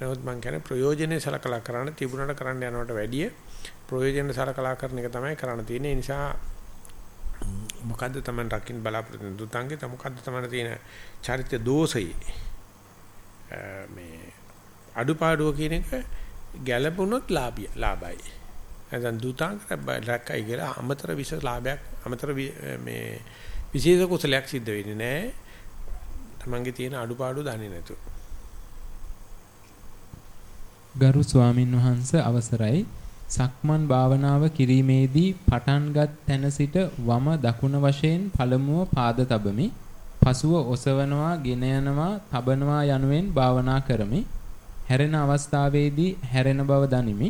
නමුත් මම කියන්නේ ප්‍රයෝජනේ සලකලා කරන්න තිබුණාට කරන්න යනවට වැඩිය ප්‍රයෝජන සලකලා කරන එක තමයි කරන්න තියෙන්නේ. ඒ නිසා මොකද්ද තමයි රකින්න බලාපොරොත්තු වෙන දුතාංගේ තම මොකද්ද තමයි තියෙන චරිත දෝෂය මේ අඩුපාඩුව කියන එක ගැළපුණොත් ලාභය ලාභයි. නැත්නම් දුතාංග රැක්කයි කියලා අමතර විශේෂ ලාභයක් අමතර මේ විශේෂ කුසලයක් සිද්ධ වෙන්නේ නැහැ. තමන්ගේ තියෙන අඩුපාඩු දන්නේ නැතුව. ගරු ස්වාමින් වහන්සේ අවසරයි. සක්මන් භාවනාව කිරීමේදී පටන්ගත් තැන සිට වම දකුණ වශයෙන් පළමුව පාද තබමි. පසුව ඔසවනවා, ගෙන යනවා, තබනවා යනුවෙන් භාවනා කරමි. හැරෙන අවස්ථාවේදී හැරෙන බව දනිමි.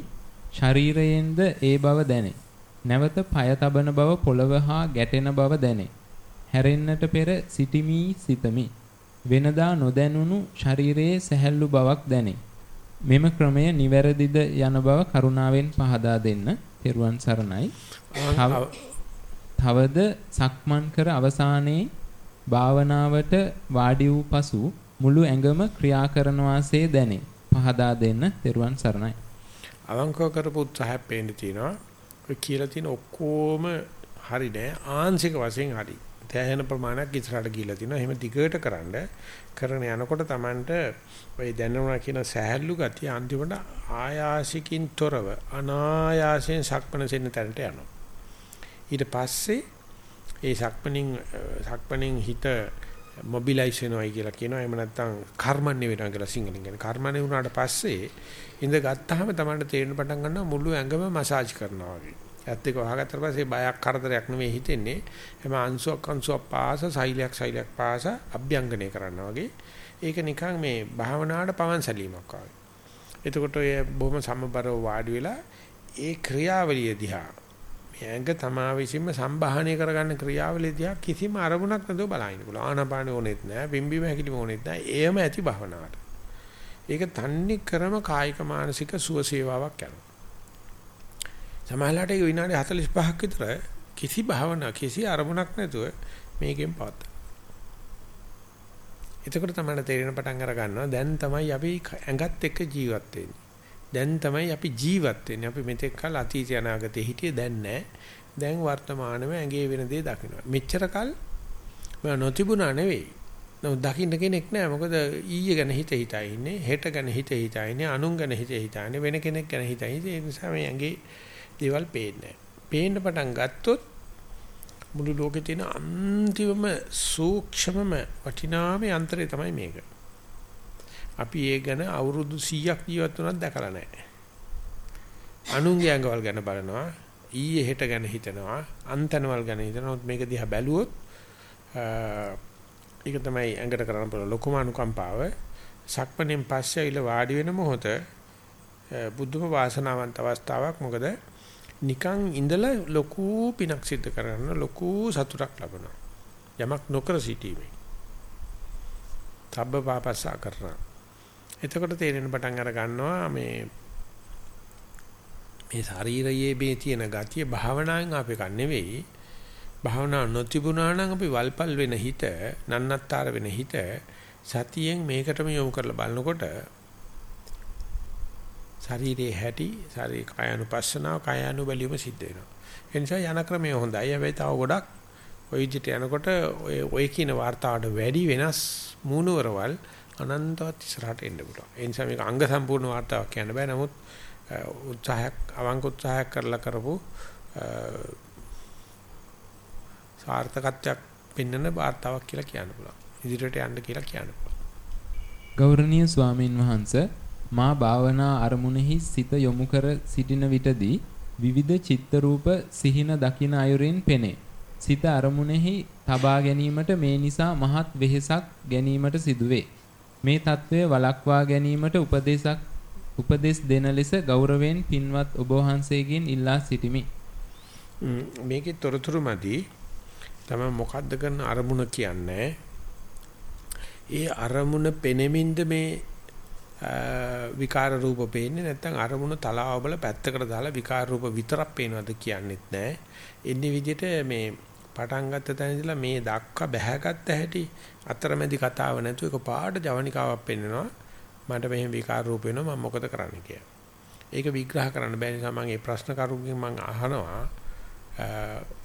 ශරීරයෙන්ද ඒ බව දැනේ. නැවත পায় තබන බව පොළව හා ගැටෙන බව දැනේ. හැරෙන්නට පෙර සිටිමි සිතමි. වෙනදා නොදැනුණු ශරීරයේ සැහැල්ලු බවක් දැනේ. මෙම ක්‍රමය නිවැරදිද යන බව කරුණාවෙන් පහදා දෙන්න. තෙරුවන් සරණයි. තවද සක්මන් කර අවසානයේ භාවනාවට වාඩි වූ පසු මුළු ඇඟම ක්‍රියා කරන වාසේ දැනේ. පහදා දෙන්න තෙරුවන් සරණයි. අවංකව කරපු උත්සාහයක් පේන්න තියෙනවා. ඔය කියලා තියෙන ඔක්කොම හරි නෑ ආංශික වශයෙන් හරි. තැහෙන ප්‍රමාණයක් ඉස්සරහට ගිහිලා තිනවා. එහෙම දිගට කරන්න කරන යනකොට Tamanට ඔය දැනුණා කියන සහැල්ලු ගතිය අන්තිමට ආයාසිකින් තොරව අනායාසයෙන් සක්මන සෙන්න තැනට යනවා. ඊට පස්සේ ඒ සක්මනින් සක්මනින් හිත මොබිලයිස් වෙනවයි කියලා කියනවා. එහෙම නැත්නම් කර්මන්නේ වෙනවා කියලා සිංහලෙන් කියන්නේ. කර්මන්නේ වුණාට පස්සේ ඉඳ ගත්තාම තමයි තේරෙන්න පටන් ගන්නවා මුළු ඇඟම මසාජ් කරනවා වගේ. ඇත්ත එක වහගත්තට පස්සේ බයක් කරදරයක් නෙවෙයි හිතෙන්නේ. එහම අංශුවක් අංශුවක් පාස සෛලයක් සෛලයක් පාස අභ්‍යංගනය කරනවා වගේ. ඒක නිකන් මේ භාවනාවට පවන් සැලීමක් වගේ. එතකොට ඔය බොහොම සමබරව වාඩි වෙලා ඒ ක්‍රියාවලිය දිහා ඇඟ තමා විසින්ම සම්බාහනය කරගන්න ක්‍රියාවලිය දිහා කිසිම අරමුණක් නැතුව බලන්න පුළුවන්. ආනාපානෙ ඕනෙත් නැහැ, පිම්බීම හැකිලිම ඕනෙත් නැහැ. ඒම ඇති භවනාවට. ඒක තන්නේ කරම කායික මානසික සුවසේවාවක් යනවා. සමහරවිට ඒ විනාඩි 45ක් විතර කිසි භාවනා කිසි අරමුණක් නැතුව මේකෙන් පවත්. එතකොට තමයි තේරෙන පටන් අර ගන්නවා දැන් තමයි අපි ඇඟත් එක්ක ජීවත් වෙන්නේ. දැන් තමයි අපි ජීවත් වෙන්නේ. අපි මෙතෙක් කල අතීත අනාගතේ හිටියේ දැන් නැහැ. දැන් වර්තමානයේ ඇඟේ වෙන දේ දකිනවා. මෙච්චර කල් මම නොතිබුණා නෙවෙයි. නමුත් දකින්න කෙනෙක් නැහැ. මොකද ඊයේ ගැන හිත හිතා ඉන්නේ, හෙට ගැන හිත හිතා ඉන්නේ, අනුන් ගැන හිත හිතා ඉන්නේ, වෙන කෙනෙක් ගැන හිතා ඉන්නේ. ඒ නිසා මේ ඇඟේ දේවල් පේන්නේ පේන්න පටන් ගත්තොත් මුළු ලෝකේ තියෙන අන්තිමම සූක්ෂමම වටිනාම යන්ත්‍රය තමයි මේක. අපි ඒ ගැන අවුරුදු 100ක් ජීවත් වුණත් දැකලා නැහැ. අනුන්ගේ ඇඟවල් ගැන බලනවා, ඊයේ හෙට ගැන හිතනවා, අන්තනවල් ගැන හිතනවා. මේක දිහා බැලුවොත් ඒක තමයි ඇඟට කරන්න පුළුවන් ලොකුම අනුකම්පාව. සක්මණෙන් පස්සේ ඇවිල්ලා වාඩි වෙන මොහොත බුද්ධම වාසනාවන්ත අවස්ථාවක්. මොකද නිකන් ඉඳලා ලොකු පිනක් සිද්ධ කරගන්න ලොකු සතුටක් ලබනවා. යමක් නොකර සිටීමේ. තබ්බ පාපස්සා කරනවා. එතකොට තේරෙන පටන් අර ගන්නවා මේ මේ ශරීරයේ මේ තියෙන ගතිය භාවනාවෙන් අපේ කන් නෙවෙයි. භාවනා නොතිබුණා නම් අපි වල්පල් වෙන හිත නන්නත්තර වෙන හිත සතියෙන් මේකටම යොමු කරලා බලනකොට ශරීරයේ හැටි ශරීර කායानुපස්සනාව කායानुබැලියම සිද්ධ වෙනවා. ඒ නිසා යන ක්‍රමය හොඳයි. හැබැයි තව ගොඩක් ওই විදිහට යනකොට ඔය ඔය කියන වார்த்தාවට වැඩි වෙනස් මූණවරවල් අනන්තවත් ඉස්සරහට එන්න පුළුවන්. ඒ නිසා මේක අංග සම්පූර්ණ වார்த்தාවක් කියන්න බෑ. නමුත් උත්සාහයක් අවංක උත්සාහයක් කරලා කරපු සාර්ථකත්වයක් පෙන්වන වார்த்தාවක් කියලා කියන්න පුළුවන්. ඉදිරියට යන්න කියලා කියන්න පුළුවන්. ගෞරවනීය ස්වාමින් වහන්සේ මා භාවනා අරමුණෙහි සිත යොමු කර සිටින විටදී විවිධ චිත්ත රූප සිහින දකින අයුරින් පෙනේ. සිත අරමුණෙහි තබා ගැනීමට මේ නිසා මහත් වෙහෙසක් ගැනීමට සිදුවේ. මේ తත්වය වළක්වා ගැනීමට උපදේශක් උපදෙස් දෙන ලෙස ගෞරවයෙන් පින්වත් ඔබ වහන්සේගෙන් ඉල්ලා සිටිමි. මේකේ තොරතුරු මදි. තමයි මොකද්ද කරන අරමුණ කියන්නේ? ඒ අරමුණ පෙනෙමින්ද මේ විකාර රූප පේන්නේ නැත්නම් අරමුණ තලාව බල පැත්තකට දාලා විකාර රූප විතරක් පේනවද කියන්නෙත් නැහැ. එන්නේ විදිහට මේ පටන් ගත්ත තැන ඉඳලා මේ දක්වා බැහැගත්ත හැටි අතරමැදි කතාව නැතුව එක පාට ජවනිකාවක් පෙන්නනවා. මට මෙහෙම විකාර රූප වෙනවා මම මොකද කරන්න කියලා. ඒක විග්‍රහ කරන්න බැරි නිසා මම මේ ප්‍රශ්න කරුගෙන් මම අහනවා.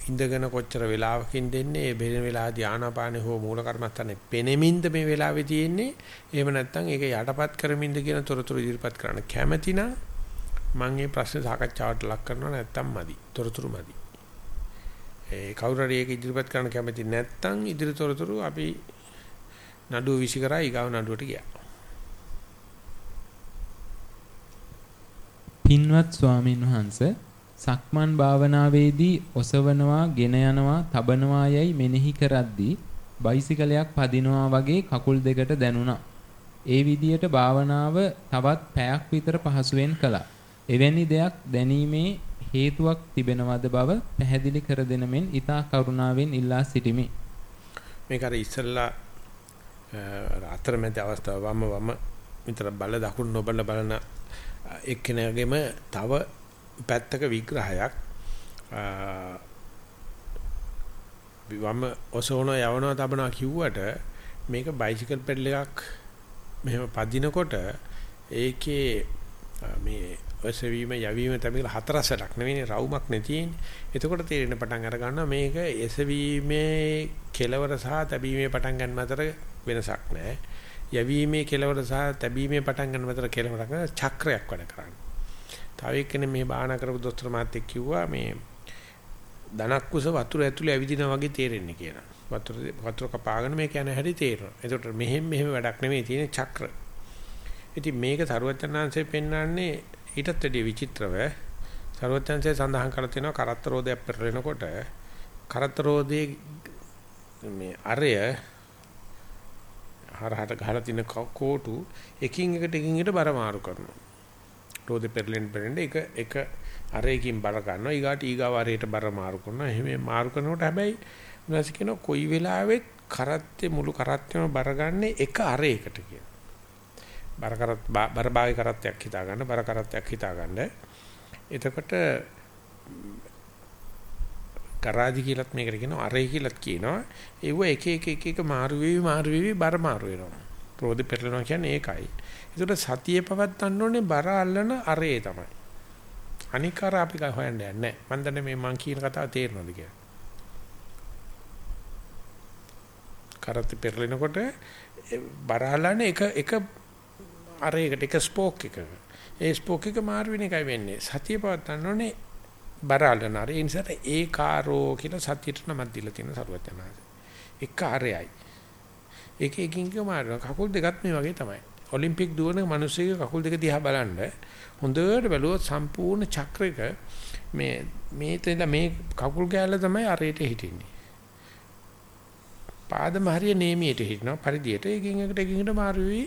ඉඳගෙන කොච්චර වෙලාවකින් දෙන්නේ? මේ බෙහෙන වෙලාවදී ආනාපානෙ හෝ මූල කර්මස්ථානේ පෙනෙමින්ද මේ වෙලාවේ තියෙන්නේ? එහෙම නැත්නම් ඒක යටපත් කරමින්ද කියන තොරතුරු ඉදිරිපත් කරන්න කැමැති නම් මම මේ ප්‍රශ්න සාකච්ඡාවට ලක් කරනවා. නැත්නම් මදි. තොරතුරු මදි. ඒ කවුරු හරි ඒක ඉදිරිපත් කරන්න කැමති නැත්නම් ඉදිරි තොරතුරු අපි නඩුව විසි කරා ඊගාව නඩුවට ගියා පින්වත් ස්වාමින් වහන්සේ සක්මන් භාවනාවේදී ඔසවනවා, ගෙන යනවා, තබනවා යයි මෙනෙහි කරද්දී බයිසිකලයක් පදිනවා වගේ කකුල් දෙකට දැනුණා. ඒ විදියට භාවනාව තවත් පැයක් විතර පහසුවෙන් කළා. එවැනි දෙයක් දැනීමේ හේතුවක් තිබෙනවද බව පැහැදිලි කර දෙන මෙන් ඊතා කරුණාවෙන් ඉල්ලා සිටිමි. මේක අර ඉස්සල්ලා අතරමැද අවස්ථාව වම වම විතර බල දකුණු නොබල බලන එක්කෙනාගේම තව පැත්තක විග්‍රහයක් වම ඔසෝන යවනවා තබනවා කිව්වට මේක බයිසිකල් පෙඩල් එකක් මෙහෙම පදිනකොට ඒකේ මේ ඔසවීම යවීම තමයි හතරසටක් නෙවෙයි රවුමක් නැතිනේ. එතකොට තේරෙන පටන් අර ගන්නවා මේක එසවීමේ කෙලවර සහ තැබීමේ පටන් ගන්න අතර වෙනසක් නැහැ. යැවීමේ කෙලවර සහ තැබීමේ පටන් ගන්න අතර කෙලවරක් චක්‍රයක් වැඩ කරන්නේ. තව එක්කෙනෙක් මේ බාහනා කරපු දොස්තර මහත්තයෙක් කිව්වා මේ ධනක් කුස වතුර ඇතුලේ ඇවිදිනා වගේ තේරෙන්නේ කියලා. වතුර වතුර කපාගෙන මේක යන හැටි තේරෙනවා. ඒකට මෙහෙම මෙහෙම වැඩක් නෙමෙයි තියෙන චක්‍ර. ඉතින් මේක සරුවචනාංශයෙන් පෙන්වන්නේ ඊටත් වැඩිය විචිත්‍රව සරුවචනාංශය සඳහන් කරලා තියෙනවා කරත්ත රෝදයක් පෙරලෙනකොට කරත්ත රෝදේ මේ අරය හරහට ගහලා තියෙන කෝටු එකින් එකට එකින් එකට බර මාරු කරනවා. රෝදේ පෙරලෙන්න පෙරෙන්න එක එක අරයකින් බර ගන්නවා. ඊගාට ඊගාව අරයට බර මාරු කරනවා. එහෙම මාරු කරනකොට හැබැයි ඊට කියන කොයි වෙලාවෙත් කරත්තේ මුළු කරත්තෙම බර ගන්න එක අරයකට කියන බර කරත් බර භාගයේ කරත්තයක් හිතා ගන්න බර කරත්තයක් හිතා ගන්න එතකොට කරාදි කියලත් මේකට කියනවා අරයි කියලත් කියනවා. ඒව එක එක එක එක මාරු වෙවි මාරු වෙවි බර මාරු වෙනවා. ප්‍රෝධි පෙරලනවා කියන්නේ ඒකයි. ඒකට සතියේ පවත්තන්න ඕනේ බර අල්ලන අරේ තමයි. අනික අර අපි හොයන්න යන්නේ නැහැ. මම දන්නේ මේ මං කියන කතාව තේරෙනවද කියලා. කරත් පෙරලෙනකොට බරහලන්නේ එක එක අරයකට එක ස්පෝක් එකක. ඒ ස්පෝක් එක මාරු වෙන එකයි වෙන්නේ. සතිය පවත්වන්න ඕනේ බරහලන අර ඒ නිසා ඒකාරෝ කියලා සතියට නමක් දීලා තියෙන සරුවචනාංශ. එක අරයයි. ඒක එකින් එක මාරු කකුල් දෙකත් මේ වගේ තමයි. ඔලිම්පික් දුවන මිනිස්සුගේ කකුල් දෙක දිහා බලන්න හොඳට බැලුවොත් සම්පූර්ණ චක්‍රයක මේ මේ තෙල මේ කකුල් කෑල්ල තමයි අරයට හිටින්නේ. පාදම හරිය නේමියට හිටිනවා පරිදියට එකින් එකට එකින් එකට මාරු වෙවි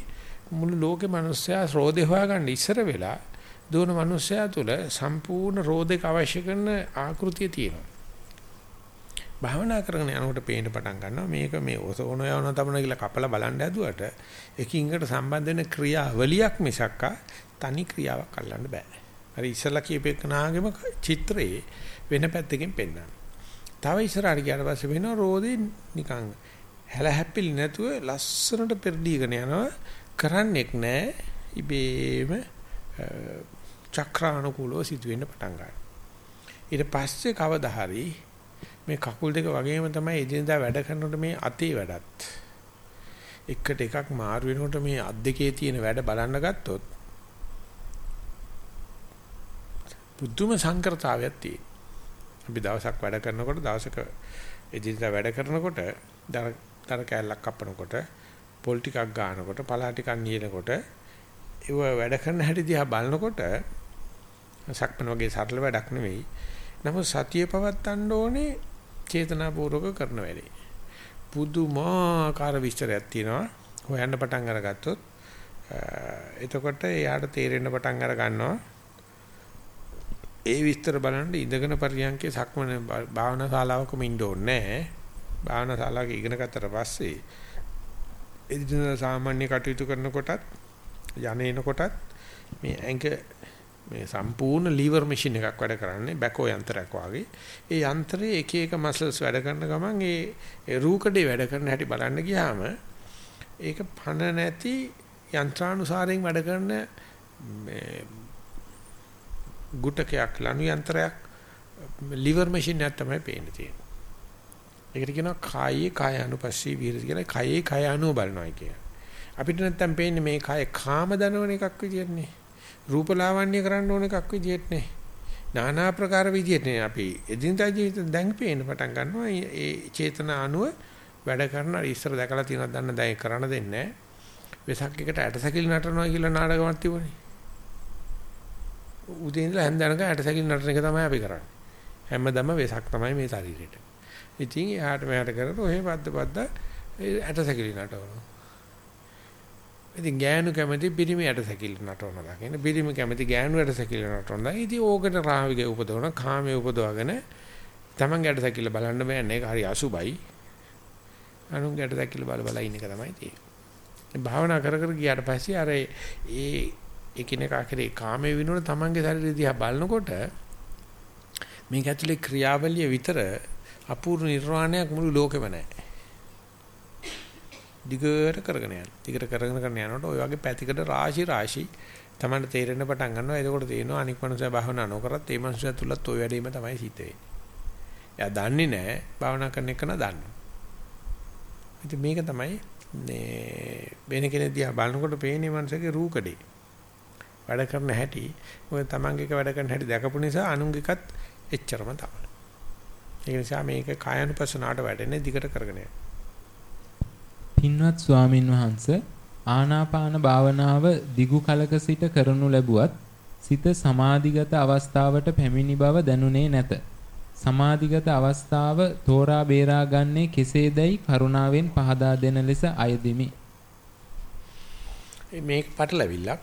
මුළු ලෝකේ මිනිස්සයා රෝදේ හොයාගන්න ඉස්සර වෙලා දුවන මිනිස්සයා තුල සම්පූර්ණ රෝදේක අවශ්‍ය කරන ආකෘතිය තියෙනවා. භාවනා කරගෙන යනකොට පේන්න පටන් ගන්නවා මේක මේ ඔසෝන යවන තමන කියලා කපලා බලන්න ඇදුවට එකින් එකට සම්බන්ධ වෙන ක්‍රියාවලියක් මිසක්ක තනි ක්‍රියාවක් අල්ලන්න බෑ. හරි ඉස්සලා කියපේකනාගෙම චිත්‍රයේ වෙන පැත්තකින් පෙන්වන්න. තව ඉස්සරහට ගියාට පස්සේ වෙනවා රෝදේ නිකන් හැල හැප්පිලි නැතුව ලස්සනට පෙරදීගෙන යනවා කරන්නෙක් නැහැ ඉබේම චක්‍රානුකූලව සිදුවෙන්න පටන් ගන්නවා. ඊට පස්සේ කවදා හරි මේ කකුල් දෙක වගේම තමයි එදිනදා වැඩ කරනකොට මේ අතේ වැඩත්. එකට එකක් මාරු වෙනකොට මේ අත් දෙකේ තියෙන වැඩ බලන්න ගත්තොත් බුදුම සංකෘතාවයක් තියෙනවා. අපි දවසක් වැඩ කරනකොට දවසක එදිනදා වැඩ කරනකොට දර කෑල්ලක් කපනකොට පොල් ටිකක් ගන්නකොට පලා ටිකක් නියනකොට ඒව වැඩ කරන හැටි දිහා බලනකොට සක්මන වගේ සරල වැඩක් නෙවෙයි. නමුත් සතිය පවත්තන්න ඕනේ චේතනාපූර්වක කරන වැඩේ. පුදුමාකාර විස්තරයක් තියෙනවා. හොයන්න පටන් අරගත්තොත් එතකොට එයාට තේරෙන්න පටන් අර ගන්නවා ඒ විස්තර බලන්න ඉඳගෙන පරියන්කේ සක්මන භාවනා ශාලාවකම ඉන්න ඕනේ නැහැ. භාවනා ශාලාවක ඉගෙන ගත්තට පස්සේ එදින සාමාන්‍ය කටයුතු කරනකොටත් යන්නේනකොටත් මේ ඇඟ මේ සම්පූර්ණ ලීවර් මැෂින් එකක් වැඩ කරන්නේ බැකෝ යන්ත්‍රයක් වගේ. ඒ යන්ත්‍රයේ එක එක මසල්ස් වැඩ කරන ගමන් ඒ රූකඩේ වැඩ කරන හැටි බලන්න ගියාම ඒක පණ නැති යන්ත්‍රානුසාරයෙන් වැඩ කරන මේ ගුටකයක් ලණු යන්ත්‍රයක් liver machine එකක් තමයි පේන්න තියෙන්නේ. ඒකට කියනවා කායේ කාය අනුපස්සී විහෙරති කියලා කායේ කාය අනුව බලනවා කිය. අපිට නැත්තම් පේන්නේ මේ කාය කාම දනවන එකක් විදියටනේ. රූපලාවන්‍ය කරන්න ඕන එකක් විදියටනේ. নানা ප්‍රකාර විදියටනේ අපි එදිනදා ජීවිතේ දැන් පේන්න පටන් ගන්නවා. ඒ චේතනා අනුව වැඩ කරන ඉස්සර දැකලා තියෙනවද දන්න දැන් කරන්න දෙන්නේ නැහැ. වෙසක් එකට ඇටසැකිලි නටනවා කියලා නාටකමක් තිබුණේ. උදේ ඉඳලා හැන්දනක ඇටසැකිලි නටන එක තමයි අපි කරන්නේ. හැමදම වෙසක් තමයි මේ ශරීරෙට. ඉතින් එහාට මෙහාට කරලා ඔහෙ පද්ද පද්ද ඇටසැකිලි නටවනවා. ඉතින් ගෑනු කැමති පිරිමි ඇටසැකිලි නටවනවා දකින්න. පිරිමි කැමති ගෑනු ඇටසැකිලි නටවනවා. ඉතින් ඕකට රාවිගේ උපදවන කාමයේ උපදවගෙන තමන්ගේ ඇටසැකිලි බලන්න බෑනේ. ඒක හරි අසුබයි. අනුන්ගේ ඇටසැකිලි බල බල ඉන්න එක තමයි තියෙන්නේ. භාවනා කර කර ගියාට පස්සේ අර ඒ එකිනෙකා කරේ කාමයේ විනෝඩ තමන්ගේ ශරීරය දිහා බලනකොට මේක ඇතුලේ ක්‍රියාවලිය විතර අපූර්ව නිර්වාණයක් මුළු ලෝකෙම නැහැ. දිගට කරගෙන යන. දිගට කරගෙන කරගෙන යනකොට ওই වගේ පැතිකඩ රාශි රාශි තමන්ට තේරෙන්න පටන් ගන්නවා. එතකොට තේරෙනවා අනික් මනුස්සයා භාවනා නොකරත් ඒ මනුස්සයා තුලත් ওই වැඩේම තමයි සිද්ධ වෙන්නේ. එයා දන්නේ නැහැ භාවනා කරන එක නා දන්නවා. ඉතින් මේක තමයි මේ වෙන කෙනෙක් දිහා බලනකොට පේන්නේ මනුස්සයාගේ රූකඩේ. වැඩ කරන හැටි මොකද තමන්ගේක වැඩ කරන හැටි දැකපු නිසා අනුන්ගේකත් එච්චරම තමයි. ඒ නිසා මේක කායानुපසනාවට වැඩෙන්නේ දිගට කරගෙන යන්න. පින්වත් ස්වාමින් වහන්සේ ආනාපාන භාවනාව දිගු කලක සිට කරනු ලැබුවත් සිත සමාධිගත අවස්ථාවට පැමිණි බව දැනුනේ නැත. සමාධිගත අවස්ථාව තෝරා බේරා ගන්නේ කෙසේදයි කරුණාවෙන් පහදා දෙන ලෙස අයදිමි. මේක පටලවිල්ලක්.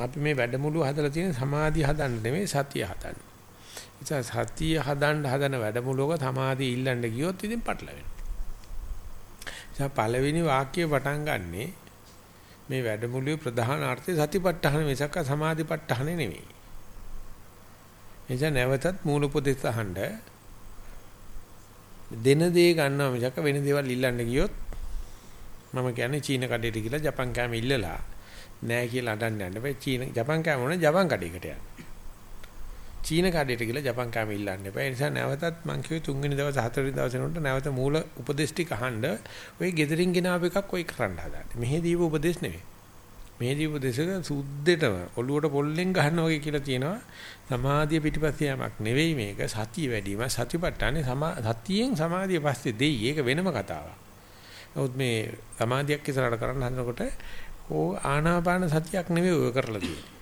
අපි මේ වැඩමුළු හදලා තියෙන සමාධිය හදන්න නෙමෙයි සතිය හදන්න. ඉතින් සතිය හදන්න හදන වැඩමුළුවක සමාධිය ඉල්ලන්න ගියොත් ඉතින් පටලවෙනවා. ඉතින් පළවෙනි වාක්‍යය පටන් ගන්නෙ මේ වැඩමුළුවේ ප්‍රධාන අර්ථය සතිපට්ඨාන මිසක් සමාධිපට්ඨාන නෙමෙයි. එනිසා නැවතත් මූල උපදේශ අහන්න දෙන දේ ගන්නවා මිසක් වෙන දේවල් ඉල්ලන්න ගියොත් මම කියන්නේ චීන කඩේට ගිහලා ජපන් කෑම ඉල්ලලා නෑ කියලා අඬන්න යන්න බෑ චීන ජපන් කෑම ඕනේ ජපන් කඩේකට යන්න. චීන කඩේට ගිහලා ජපන් කෑම ඉල්ලන්න එපා. ඒ නිසා නැවතත් මං කියුවේ තුන්වෙනි දවස් හතරවෙනි දවසේ නෝට නැවත මූල උපදේශ ටික අහන්න ඔය gederin ගෙනාව එකක් ඔය කරන්න හදාන්නේ. මෙහි දීප උපදේශ නෙවෙයි. මෙහි දීප උපදේශක සුද්දෙටම ඔළුවට පොල්ලෙන් ගහනවා වගේ කියලා තියෙනවා. සමාධිය පිටිපස්සේ යamak නෙවෙයි මේක සතිය වැඩිම සතිපට්ඨානේ සතියෙන් සමාධිය පස්සේ දෙයි. ඒක වෙනම කතාවක්. නමුත් මේ සමාධියක් ඉස්සරහට කරන්න හදනකොට ඕ ආනාපාන සතියක් නෙවෙයි ඔය කරලා තියෙන්නේ.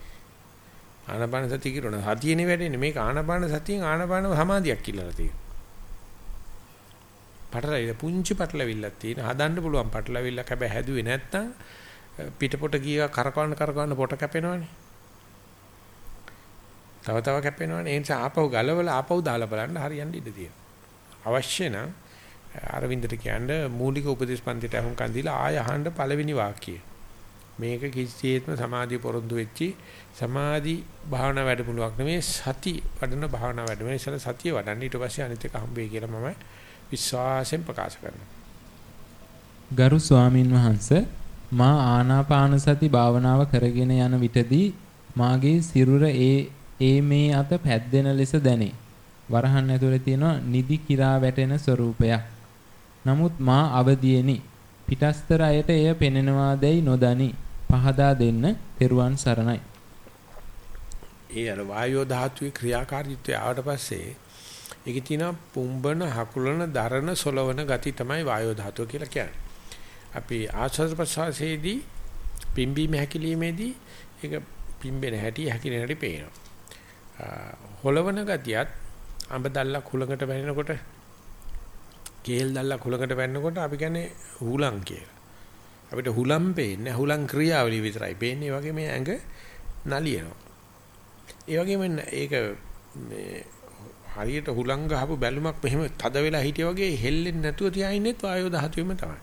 ආනාපාන සතිය කියන සතියනේ වැඩෙන්නේ මේක ආනාපාන සතියෙන් ආනාපාන සමාධියක් කියලා තියෙනවා. පටලවිල්ල පුංචි පටලවිල්ලක් තියෙන හදන්න පුළුවන් පටලවිල්ලක් හැබැයි හැදුවේ නැත්නම් පිටපොට ගිය කරකවන්න කරකවන්න පොට කැපෙනවනේ. තව තව කැපෙනවනේ. ඒ නිසා ආපහු ගලවලා ආපහු දාලා බලන්න හරියන්න ඉඩ තියෙනවා. අවශ්‍ය නම් අරවින්දට කියන්නේ මූලික උපදේශ පන්තිට අහුම්කන් දීලා ආය අහන්න පළවෙනි වාක්‍යය. මේක කිසිසේත්ම සමාධිය පොරොන්දු වෙච්චි සමාධි භාවනා වැඩමුළුවක් නෙමෙයි සති වඩන භාවනා වැඩමුළුව. ඉතින් සතිය වඩන්න ඊට පස්සේ අනිත් එක හම්බෙයි කියලා මම විශ්වාසයෙන් ප්‍රකාශ කරනවා. ගරු ස්වාමින් වහන්සේ මා ආනාපාන සති භාවනාව කරගෙන යන විටදී මාගේ සිරුර ඒ ඒ මේ අත පැද්දෙන ලෙස දැනේ. වරහන් ඇතුලේ තියෙන නිදි කිරා වැටෙන ස්වරූපයක්. නමුත් මා අවදියෙනි. පිටස්තර අයට එය පෙනෙනවාදැයි නොදනි. පහදා දෙන්න තෙරුවන් සරණයි. ඒ අර වායෝ ධාතුවේ ක්‍රියාකාරීත්වය ආවට පස්සේ ඒකේ තියෙන පුම්බන හකුලන දරන සොලවන ගති තමයි වායෝ ධාතුව කියලා කියන්නේ. අපි ආශ්වාස ප්‍රශ්වාසයේදී පිම්බීම හැකිලීමේදී ඒක පිම්බෙන හැටි හැකිලෙන හැටි පේනවා. හොලවන ගතියත් අඹ දැල්ලා කුලකට වැනෙනකොට කේල් දැල්ලා කුලකට වැනෙනකොට අපි කියන්නේ හුලං කියලා. අපිට හුලම් පේන්නේ හුලං ක්‍රියාවලිය විතරයි පේන්නේ. ඒ වගේ මේ ඇඟ නලියනවා. ඒ වගේම ඒක මේ හරියට හුලං ගහපු බැලුමක් මෙහෙම තද වෙලා හිටිය වගේ හෙල්ලෙන්නේ නැතුව තියාින්නෙත් වායෝ ධාතුවෙම තමයි.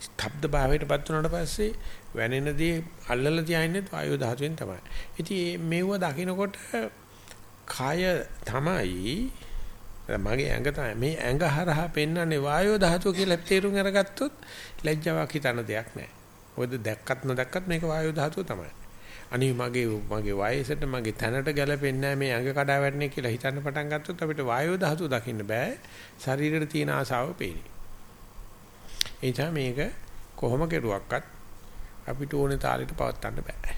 ස්තබ්ද භාවයටපත් වුණාට පස්සේ වැනෙනදී අල්ලලා තියාින්නෙත් වායෝ ධාතුවෙන් තමයි. ඉතින් මේව දකිනකොට කය තමයි මගේ ඇඟ තමයි මේ ඇඟ හරහා පෙන්වන්නේ වායෝ ධාතුව කියලා තේරුම් අරගත්තොත් ලැජ්ජාවක් හිතන දෙයක් නැහැ. මොකද දැක්කත් නොදැක්කත් මේක වායෝ ධාතුව තමයි. අනිත් මගේ මගේ වයසට මගේ තැනට ගැලපෙන්නේ නැහැ මේ ඇඟ කඩා වැටෙන්නේ කියලා හිතන්න පටන් ගත්තොත් අපිට වායෝ ධාතුව දකින්න බෑ. ශරීරෙට තියෙන ආසාව පේන්නේ. ඒ නිසා මේක කොහොම කෙරුවක්වත් අපිට ඕනේ තාලෙට පවත්වන්න බෑ.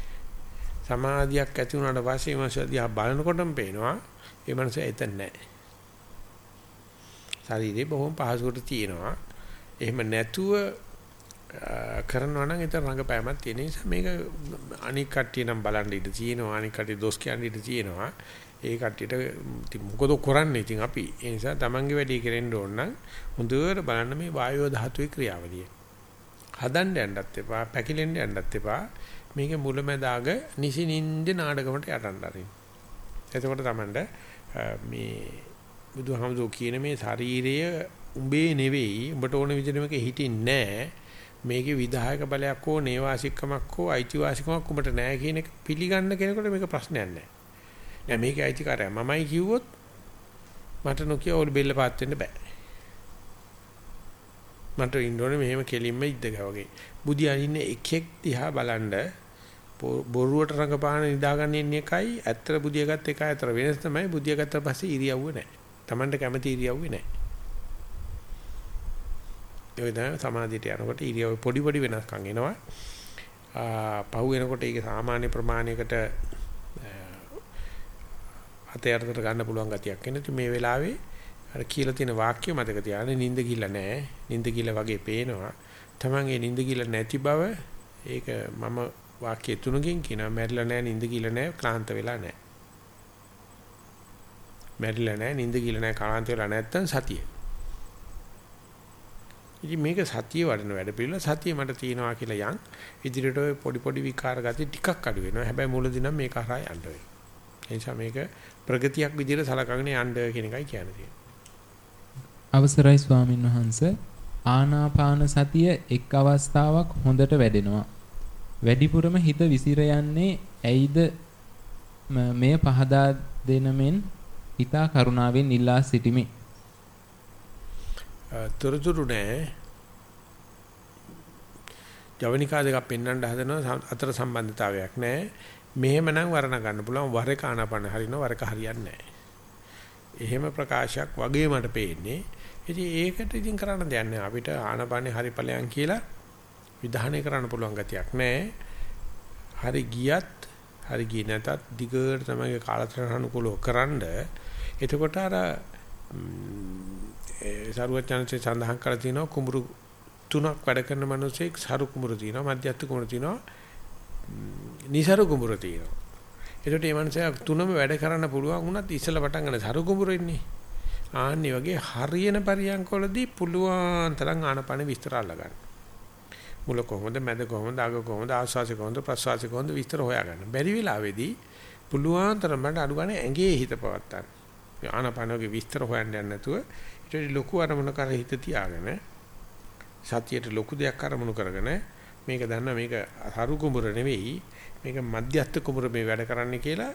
සමාධියක් ඇති වුණාට පස්සේ මේ මනුස්සයා දිහා බලනකොටම පේනවා මේ මනුස්සයා එතන නැහැ. ශරීරේ බොහොම පහසුවට තියෙනවා. එහෙම නැතුව කරනවා නම් ඒතර රංගපෑමක් තියෙන නිසා මේක අනික් කට්ටිය නම් බලන් ඉඳ තියෙනවා අනික් කට්ටිය දොස් කියන්න ඉඳ තියෙනවා. ඒ කට්ටියට ඉතින් මොකද කරන්නේ ඉතින් අපි? ඒ නිසා Tamange වැඩි කෙරෙන්න ඕන නම් හොඳට බලන්න මේ වායෝ ධාතුවේ ක්‍රියාවලිය. හදන්න යන්නත් එපා පැකිලෙන්න යන්නත් එපා. මේක මුලැමැදාග නිසිනින්ද නාඩගමට යටන්න ආරින් එතකොට Tamanda මේ බුදුහාමුදුරුවෝ කියන මේ ශාරීරිය උඹේ නෙවෙයි උඹට ඕන විදිහට මේක හිටින්නේ නැහැ මේකේ විධායක බලයක් හෝ නේවාසිකමක් හෝ අයිතිවාසිකමක් උඹට නැහැ කියන එක පිළිගන්න කෙනෙකුට මේක ප්‍රශ්නයක් නැහැ. නෑ මේකේ අයිතිකාරය මමයි කිව්වොත් මට නොකිය ඕල් බෙල්ල පාත් වෙන්න බෑ. මට ඉන්න ඕනේ මෙහෙම කෙලින්ම ඉද්දක වගේ. බුදියා ඉන්නේ එකෙක් දිහා බලන්ඩ බොරුවට රඟපාන නිදාගන්න ඉන්නේ එකයි ඇත්තට බුදිය ගත්ත එකයි අතර වෙනස තමයි බුදිය ගත්ත පස්සේ ඉරියව්ව නැහැ. Tamanට කැමති ඉරියව්වේ නැහැ. ඒ තමයි සමාධියට යනකොට ඉරියව් පොඩි පොඩි වෙනස්කම් එනවා. ආ පහු වෙනකොට ඒක සාමාන්‍ය ප්‍රමාණයකට අතයටට ගන්න පුළුවන් ගතියක් එන. මේ වෙලාවේ අර කියලා තියෙන වාක්‍ය මතක තියාගන්න නිින්ද කිල්ල නැහැ. නිින්ද කිල්ල වගේ පේනවා. Taman ඒ නිින්ද කිල්ල නැති බව ඒක මම වාක්‍ය තුනකින් කියනවා මැරිලා නැහැ නිින්ද කිල්ල නැහැ ක්ලාන්ත වෙලා නැහැ. මැරිලා නැහැ නිින්ද කිල්ල නැහැ ක්ලාන්ත වෙලා නැත්තම් සතිය. ඉතින් මේක සතිය වඩන වැඩ පිළිවෙල සතිය මට තියෙනවා කියලා යන් ඉදිරියට ඔය පොඩි පොඩි විකාර ගති ටිකක් අඩු වෙනවා. හැබැයි මුලදී නම් මේක හරහා යන්න වෙයි. ඒ නිසා මේක ප්‍රගතියක් විදිහට සලකගෙන යන්න කියන එකයි කියන්නේ. අවසරයි ස්වාමින් වහන්සේ ආනාපාන සතිය එක් අවස්ථාවක් හොඳට වැඩෙනවා. වැඩිපුරම හිත විසිර යන්නේ ඇයිද මෙය පහදා දෙනමෙන් ඊතා කරුණාවෙන් ඉල්ලා සිටිමි. තොරතුරු නෑ. ජවනිකා දෙකක් පෙන්වන්න හදනවා අතර සම්බන්ධතාවයක් නෑ. මෙහෙමනම් වර්ණ ගන්න පුළුවන් වර එක ආනාපාන හරිනවා වර එක හරියන්නේ නෑ. එහෙම ප්‍රකාශයක් වගේ මට පේන්නේ. ඉතින් ඒකට ඉතින් කරන්න දෙයක් නෑ. අපිට ආනාපානේ හරි ඵලයන් කියලා විධානය කරන්න පුළුවන් ගතියක් නැහැ. හරි ගියත් හරි ගියේ නැතත් දිගට තමයි කාලතරණ අනුකූලව කරන්ඩ එතකොට අර ඒ සරුවචනසේ සඳහන් කරලා තිනවා කුඹුරු තුනක් වැඩ කරන මිනිසෙක් සරු කුඹුරු තිනවා මධ්‍යස්ථ කුඹුරු තිනවා නිසරු කුඹුරු තිනවා එතකොට මේ මිනිසයා තුනම වැඩ කරන්න පුළුවන් වුණත් ඉස්සලා පටන් ගන්න සරු කුඹුරු ඉන්නේ ආන්නේ වගේ හරියන පරියන්කවලදී පුළුවන් තරම් ආනපන විස්තර අල්ලගන්න මුල කොහොමද මැද කොහොමද අග කොහොමද ආස්වාසි කොහොමද ප්‍රසවාසි කොහොමද විස්තර හොයාගන්න. බැරි වෙලාවේදී පුළුවන් තරම් මට අඩු ගන්න ඇඟේ හිත පවත්තන්න. ආනපනෝගේ විස්තර හොයන්න යන්න නැතුව ඊට ලොකු අරමුණ කර හිත තියාගෙන සතියට ලොකු දෙයක් අරමුණු කරගෙන මේක දන්න මේක හරු කුඹුර නෙවෙයි මේක මධ්‍යස්ථ කුඹුර මේ වැඩ කරන්නේ කියලා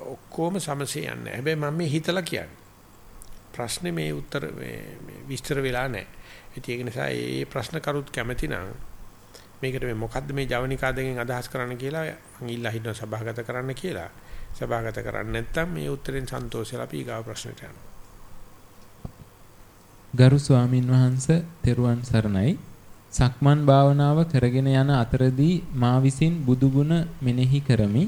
ඔක්කොම සමසේ යන්නේ. හැබැයි මම මේ හිතලා කියන්නේ. ප්‍රශ්නේ මේ උත්තර මේ විස්තර වෙලා නැහැ. ඒක නිසා මේ ප්‍රශ්න කරුත් කැමැති නම් මේකට මේ මොකද්ද මේ ජවනිකා දෙකෙන් අදහස් කරන්න කියලා මං ඉල්ලා හිටන සභාගත කරන්න කියලා. සභාගත කරන්නේ නැත්නම් මේ උත්තරෙන් සන්තෝෂලා අපි ඊගාව ප්‍රශ්නට යනවා. ගරු ස්වාමින් වහන්සේ තෙරුවන් සරණයි. සක්මන් භාවනාව කරගෙන යන අතරදී මා විසින් බුදුගුණ මෙනෙහි කරමි.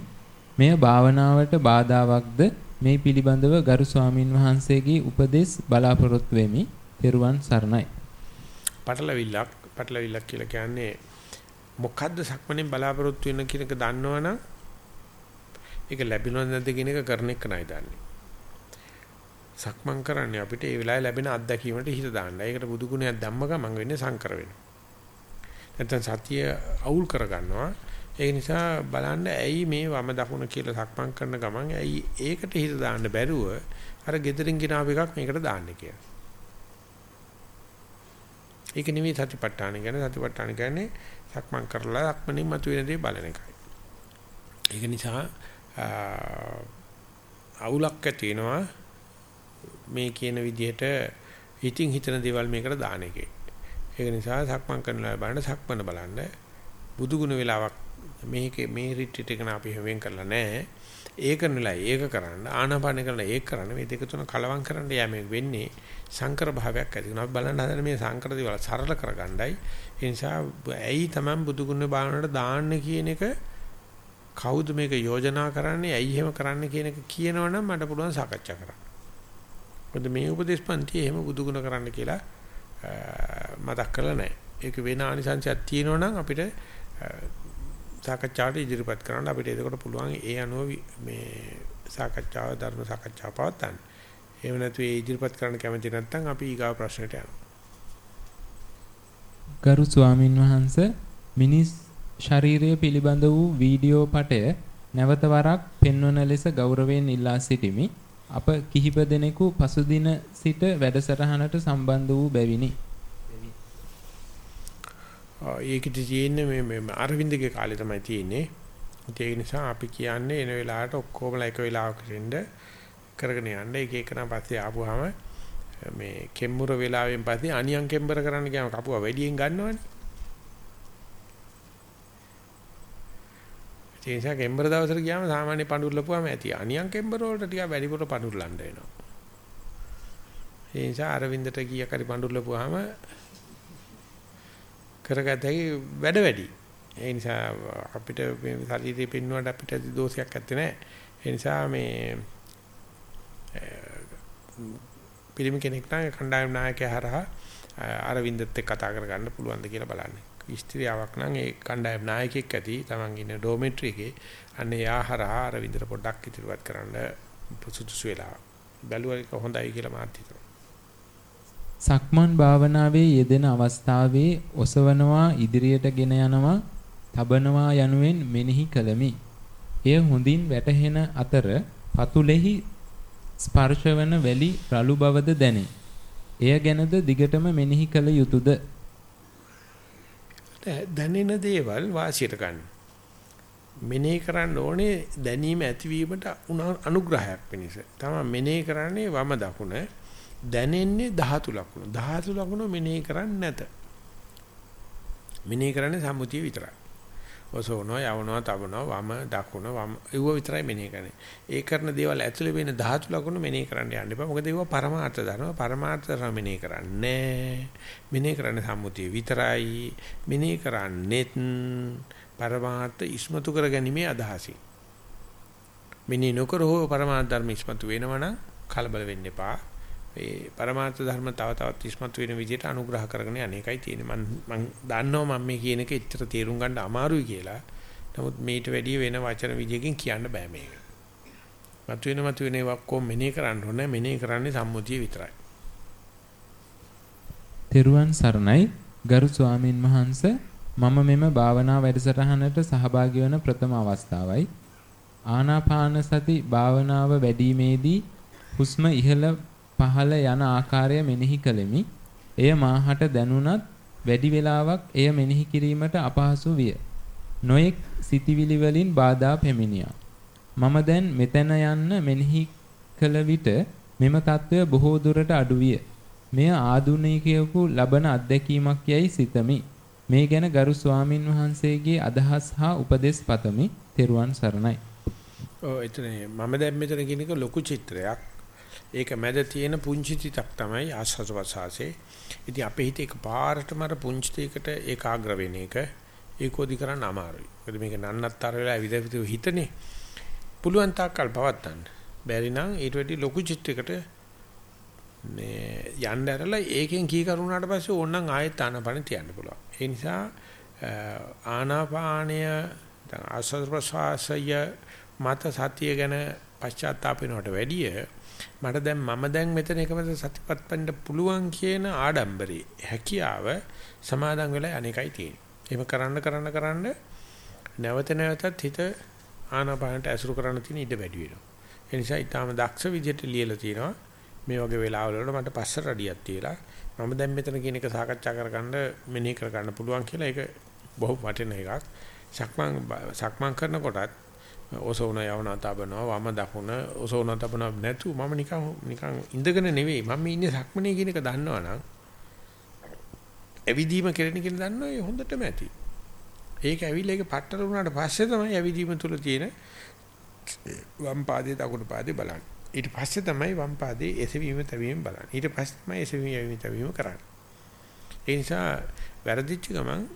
මෙය භාවනාවට බාධාවත්ද මේ පිළිබඳව ගරු ස්වාමින් වහන්සේගේ උපදෙස් බලාපොරොත්තු වෙමි. තෙරුවන් සරණයි. පටලවිල්ලක් පටලවිල්ලක් කියලා කියන්නේ මොකද්ද සක්මණෙන් බලාපොරොත්තු වෙන කියන එක දන්නවනම් ඒක ලැබෙනවද නැද්ද කියන එක කරන එක නයි දන්නේ. සක්මන් කරන්නේ අපිට ඒ වෙලාවේ ලැබෙන අත්දැකීමට හිත දාන්න. ඒකට බුදු ගුණයක් ධම්ම ගමන් වෙන්නේ සංකර වෙනවා. නැත්නම් සතිය අවුල් කරගන්නවා. ඒ නිසා බලන්න ඇයි මේ වම දකුණ කියලා සක්මන් කරන ගමන් ඇයි ඒකට හිත දාන්න බැරුව අර gederin ගෙනාව එකක් මේකට දාන්න කියලා. ඒක නෙවෙයි සතිපට්ඨාන කියන්නේ සතිපට්ඨාන කියන්නේ සක්මන් කරලා සක්මනින් මතුවෙන දේ බලන එකයි. ඒක නිසා අවුලක් ඇති වෙනවා මේ කියන විදිහට හිතින් හිතන දේවල් මේකට දාන එකේ. ඒක නිසා සක්මන් කරනවා බලන්න සක්මන බලන්න බුදුගුණ වෙලාවක් මේකේ මේ රිට්‍රීට් එක අපි වෙන් කරලා නැහැ. ඒක නෙලයි ඒක කරන්න ආනාපාන කරලා ඒක කරන්න මේ දෙක තුන කලවම් කරන්න යෑමෙන් වෙන්නේ සංකර භාවයක් ඇති වෙනවා. අපි බලන්න හදන මේ සංකර දේවල් සරල කරගන්නයි. ඒ නිසා ඇයි Taman බුදුගුණ භාවනාවට දාන්න කියන එක කවුද මේක යෝජනා කරන්නේ? ඇයි එහෙම කරන්න කියන එක කියනවනම් මට පුළුවන් සාකච්ඡා කරන්න. මොකද මේ උපදේශ පන්ති එහෙම බුදුගුණ කරන්න කියලා මතක් කරලා නැහැ. ඒක වෙන ආනිසංශයක් තියෙනවනම් අපිට සාකච්ඡාවට ඉදිරිපත් කරන්න අපිට එතකොට පුළුවන් ඒ අනුව මේ සාකච්ඡාව ධර්ම සාකච්ඡාව පවත්වන්න. එහෙම නැතු ඒ ඉදිරිපත් කරන්න කැමති නැත්නම් අපි ඊගාව ප්‍රශ්නට යනවා. ගරු ස්වාමින් වහන්සේ මිනිස් ශරීරය පිළිබඳ වූ වීඩියෝ පටය නැවත වරක් පෙන්වන ලෙස ගෞරවයෙන් ඉල්ලා සිටිමි. අප කිහිප දෙනෙකු පසුදින සිට වැඩසටහනට සම්බන්ධ වූ බැවිනි. ඒකෙදි තියෙන්නේ මේ මේ අරවින්දගේ කාලේ තමයි තියෙන්නේ. ඒ නිසා අපි කියන්නේ එන වෙලාවට ඔක්කොමලා එක වෙලාවකට ඉන්න කරගෙන යන්න එක එකන පස්සේ ආපුවාම මේ කෙම්මුර වෙලාවෙන් පස්සේ අනියන් කෙම්බර කරන්න ගියාම කපුවා වැඩියෙන් ගන්නවනේ. ඒ නිසා කෙම්බර දවසට ගියාම සාමාන්‍ය පඳුරලපුවාම ඇති. අනියන් කෙම්බර වලට ටිකක් වැඩිපුර පඳුරලන්න වෙනවා. ඒ නිසා අරවින්දට ගිය කරි පඳුරලපුවාම කරගත හැකි වැඩ වැඩි. ඒ නිසා අපිට මේ ශරීරේ පින්නුවට අපිට දෝෂයක් නැත්තේ නෑ. ඒ නිසා මේ පිළිම කෙනෙක් නම් කණ්ඩායම් නායකයා හරහා අරවින්දත් එක්ක කතා කරගන්න පුළුවන්ද කියලා බලන්න. ස්ත්‍රියාවක් නම් ඒ කණ්ඩායම් නායකයෙක් ඇති තමන් ඉන්න ඩෝමෙට්‍රි එකේ අන්නේ යාහරහා අරවින්දට පොඩ්ඩක් ඉදිරිපත් කරන්න සුදුසු වෙලා බැලුවා එක හොඳයි කියලා මාත් හිතනවා. සක්මන් භාවනාවේ යෙදෙන අවස්ථාවේ ඔසවනවා ඉදිරියට ගෙන යනවා තබනවා යනුවෙන් මෙනෙහි කළමි. එය හොඳින් වැටහෙන අතර පතුලෙහි ස්පර්ශවන වැලි රළු බවද දැනේ. එය ගැනද දිගටම මෙනෙහි කළ යුතුයද? දැනෙන දේවල් වාසියට ගන්න. මෙනෙහි කරන්න ඕනේ දැනීම ඇතිවීමට අනුග්‍රහයක් වෙනස. තමයි මෙනෙහි කරන්නේ වම දකුණ දැනෙන්නේ ධාතු ලකුණ. ධාතු ලකුණ මෙනෙහි කරන්නේ නැත. මෙනෙහි කරන්නේ සම්මුතිය විතරයි. ඔසවනවා යවනවා තබනවා වම දකුණ වම ඒව විතරයි මෙනෙහි කරන්නේ. ඒ කරන දේවල් ඇතුලේ වෙන ධාතු ලකුණු මෙනෙහි කරන්න යන්න එපා. මොකද ඒව පරමාර්ථ ධර්ම පරමාර්ථ ධර්ම මෙනෙහි කරන්නේ මෙනෙහි කරන්නේ සම්මුතිය විතරයි. මෙනෙහි කරන්නේත් පරමාර්ථ ඉස්මතු කරගැනීමේ අදහසින්. මෙනෙහි නොකර හෝ පරමාර්ථ ධර්ම ඉස්මතු වෙනවනම් කලබල වෙන්න එපා. ඒ પરමාර්ථ ධර්ම තව තවත් ඉස්මතු වෙන විදිහට අනුග්‍රහ කරගෙන අනේකයි තියෙන්නේ මම මම දන්නවා මම මේ කියන එක ඇත්තට තේරුම් ගන්න අමාරුයි කියලා. නමුත් මේට වැඩිය වෙන වචන විදිහකින් කියන්න බෑ මේක. මතුවෙන මතුවෙන ඒවා කොම් මෙනේ කරන්න ඕනේ මෙනේ කරන්නේ සම්මුතිය විතරයි. තෙරුවන් සරණයි ගරු ස්වාමින් වහන්සේ මම මෙම භාවනා වැඩසටහනට සහභාගී වන ප්‍රථම අවස්ථාවයි. ආනාපාන සති භාවනාව වැඩිීමේදී හුස්ම ඉහළ පහළ යන ආකාරය මෙනෙහි කළෙමි. එය මාහට දැනුණත් වැඩි වේලාවක් එය මෙනෙහි කිරීමට අපහසු විය. නොඑක් සිතිවිලි වලින් බාධා පැමිණියා. මම දැන් මෙතන යන්න මෙනෙහි කළ විට මෙම తত্ত্বය බොහෝ දුරට අඩු විය. මෙය ආදුනිකයෙකු ලබන අත්දැකීමක් යයි සිතමි. මේ ගැන ගරු ස්වාමින් වහන්සේගේ අදහස් හා උපදෙස් පතමි. තෙරුවන් සරණයි. ඔව් එතන මම දැන් මෙතන කියන එක ලොකු චිත්‍රයක්. ඒක මැද තියෙන පුංචි තිතක් තමයි ආස්වාද වසාසේ. ඉතින් අපේ හිතේ එකපාරටම අර පුංචි තියකට ඒකාග්‍ර වෙන එක ඒකෝදි කරන්න අමාරුයි. මොකද මේක නන්නත්තර වෙලා විදිහට හිතනේ. පුළුවන් තාක්කල් පවත්තන්න. බැරි නම් ඊට වැඩි ලොකු චිත්‍රයකට මේ යන්න ඇරලා ඒකෙන් කී කරුණාට පස්සේ ඕනනම් ආයෙත් ආනාපාන තියන්න පුළුවන්. ඒ නිසා ආනාපානය ආස්වාද ප්‍රසවාසය මත සතිය ගැන පශ්චාත්තාප වෙනවට වැඩිය මට දැන් මම දැන් මෙතන එකමද සතිපත් වෙන්න පුළුවන් කියන ආඩම්බරේ හැකියාව සමාදන් වෙලා අනේකයි තියෙන්නේ. එහෙම කරන්න කරන්න කරන්න නැවත නැවතත් හිත ආනාපානට ඇසුරු කරන්න තියෙන ඉඩ වැඩි වෙනවා. ඒ නිසා ඊටාම දක්ෂ විදිහට ලියලා තියෙනවා. මේ වගේ වෙලාවල වල මට පස්ස රඩියක් තියලා මම දැන් මෙතන කියන එක සාකච්ඡා කරගන්න මෙනෙහි කරගන්න පුළුවන් කියලා ඒක බොහෝ වටින එකක්. සක්මන් සක්මන් කරනකොටත් ඔසවන යවන තබනවා වම දකුණ. ඔසවන තබනවා නැතු මම නිකන් නිකන් ඉඳගෙන නෙවෙයි. මම ඉන්නේ සක්මනේ කියන එක දන්නවනම් ඇවිදීම කෙරෙන කියන දන්නවා ඒ හොඳටම ඇති. ඒක ඇවිල්ලා ඒක පట్టල වුණාට පස්සේ තමයි ඇවිදීම තුල තියෙන වම් පාදයේ දකුණු පාදයේ බලන්නේ. ඊට පස්සේ තමයි වම් පාදයේ එසවීම තැවීම බලන්නේ. ඊට පස්සේ තමයි එසවීම තැවීම කරන්නේ. ඒ නිසා වැරදිච්ච ගමන්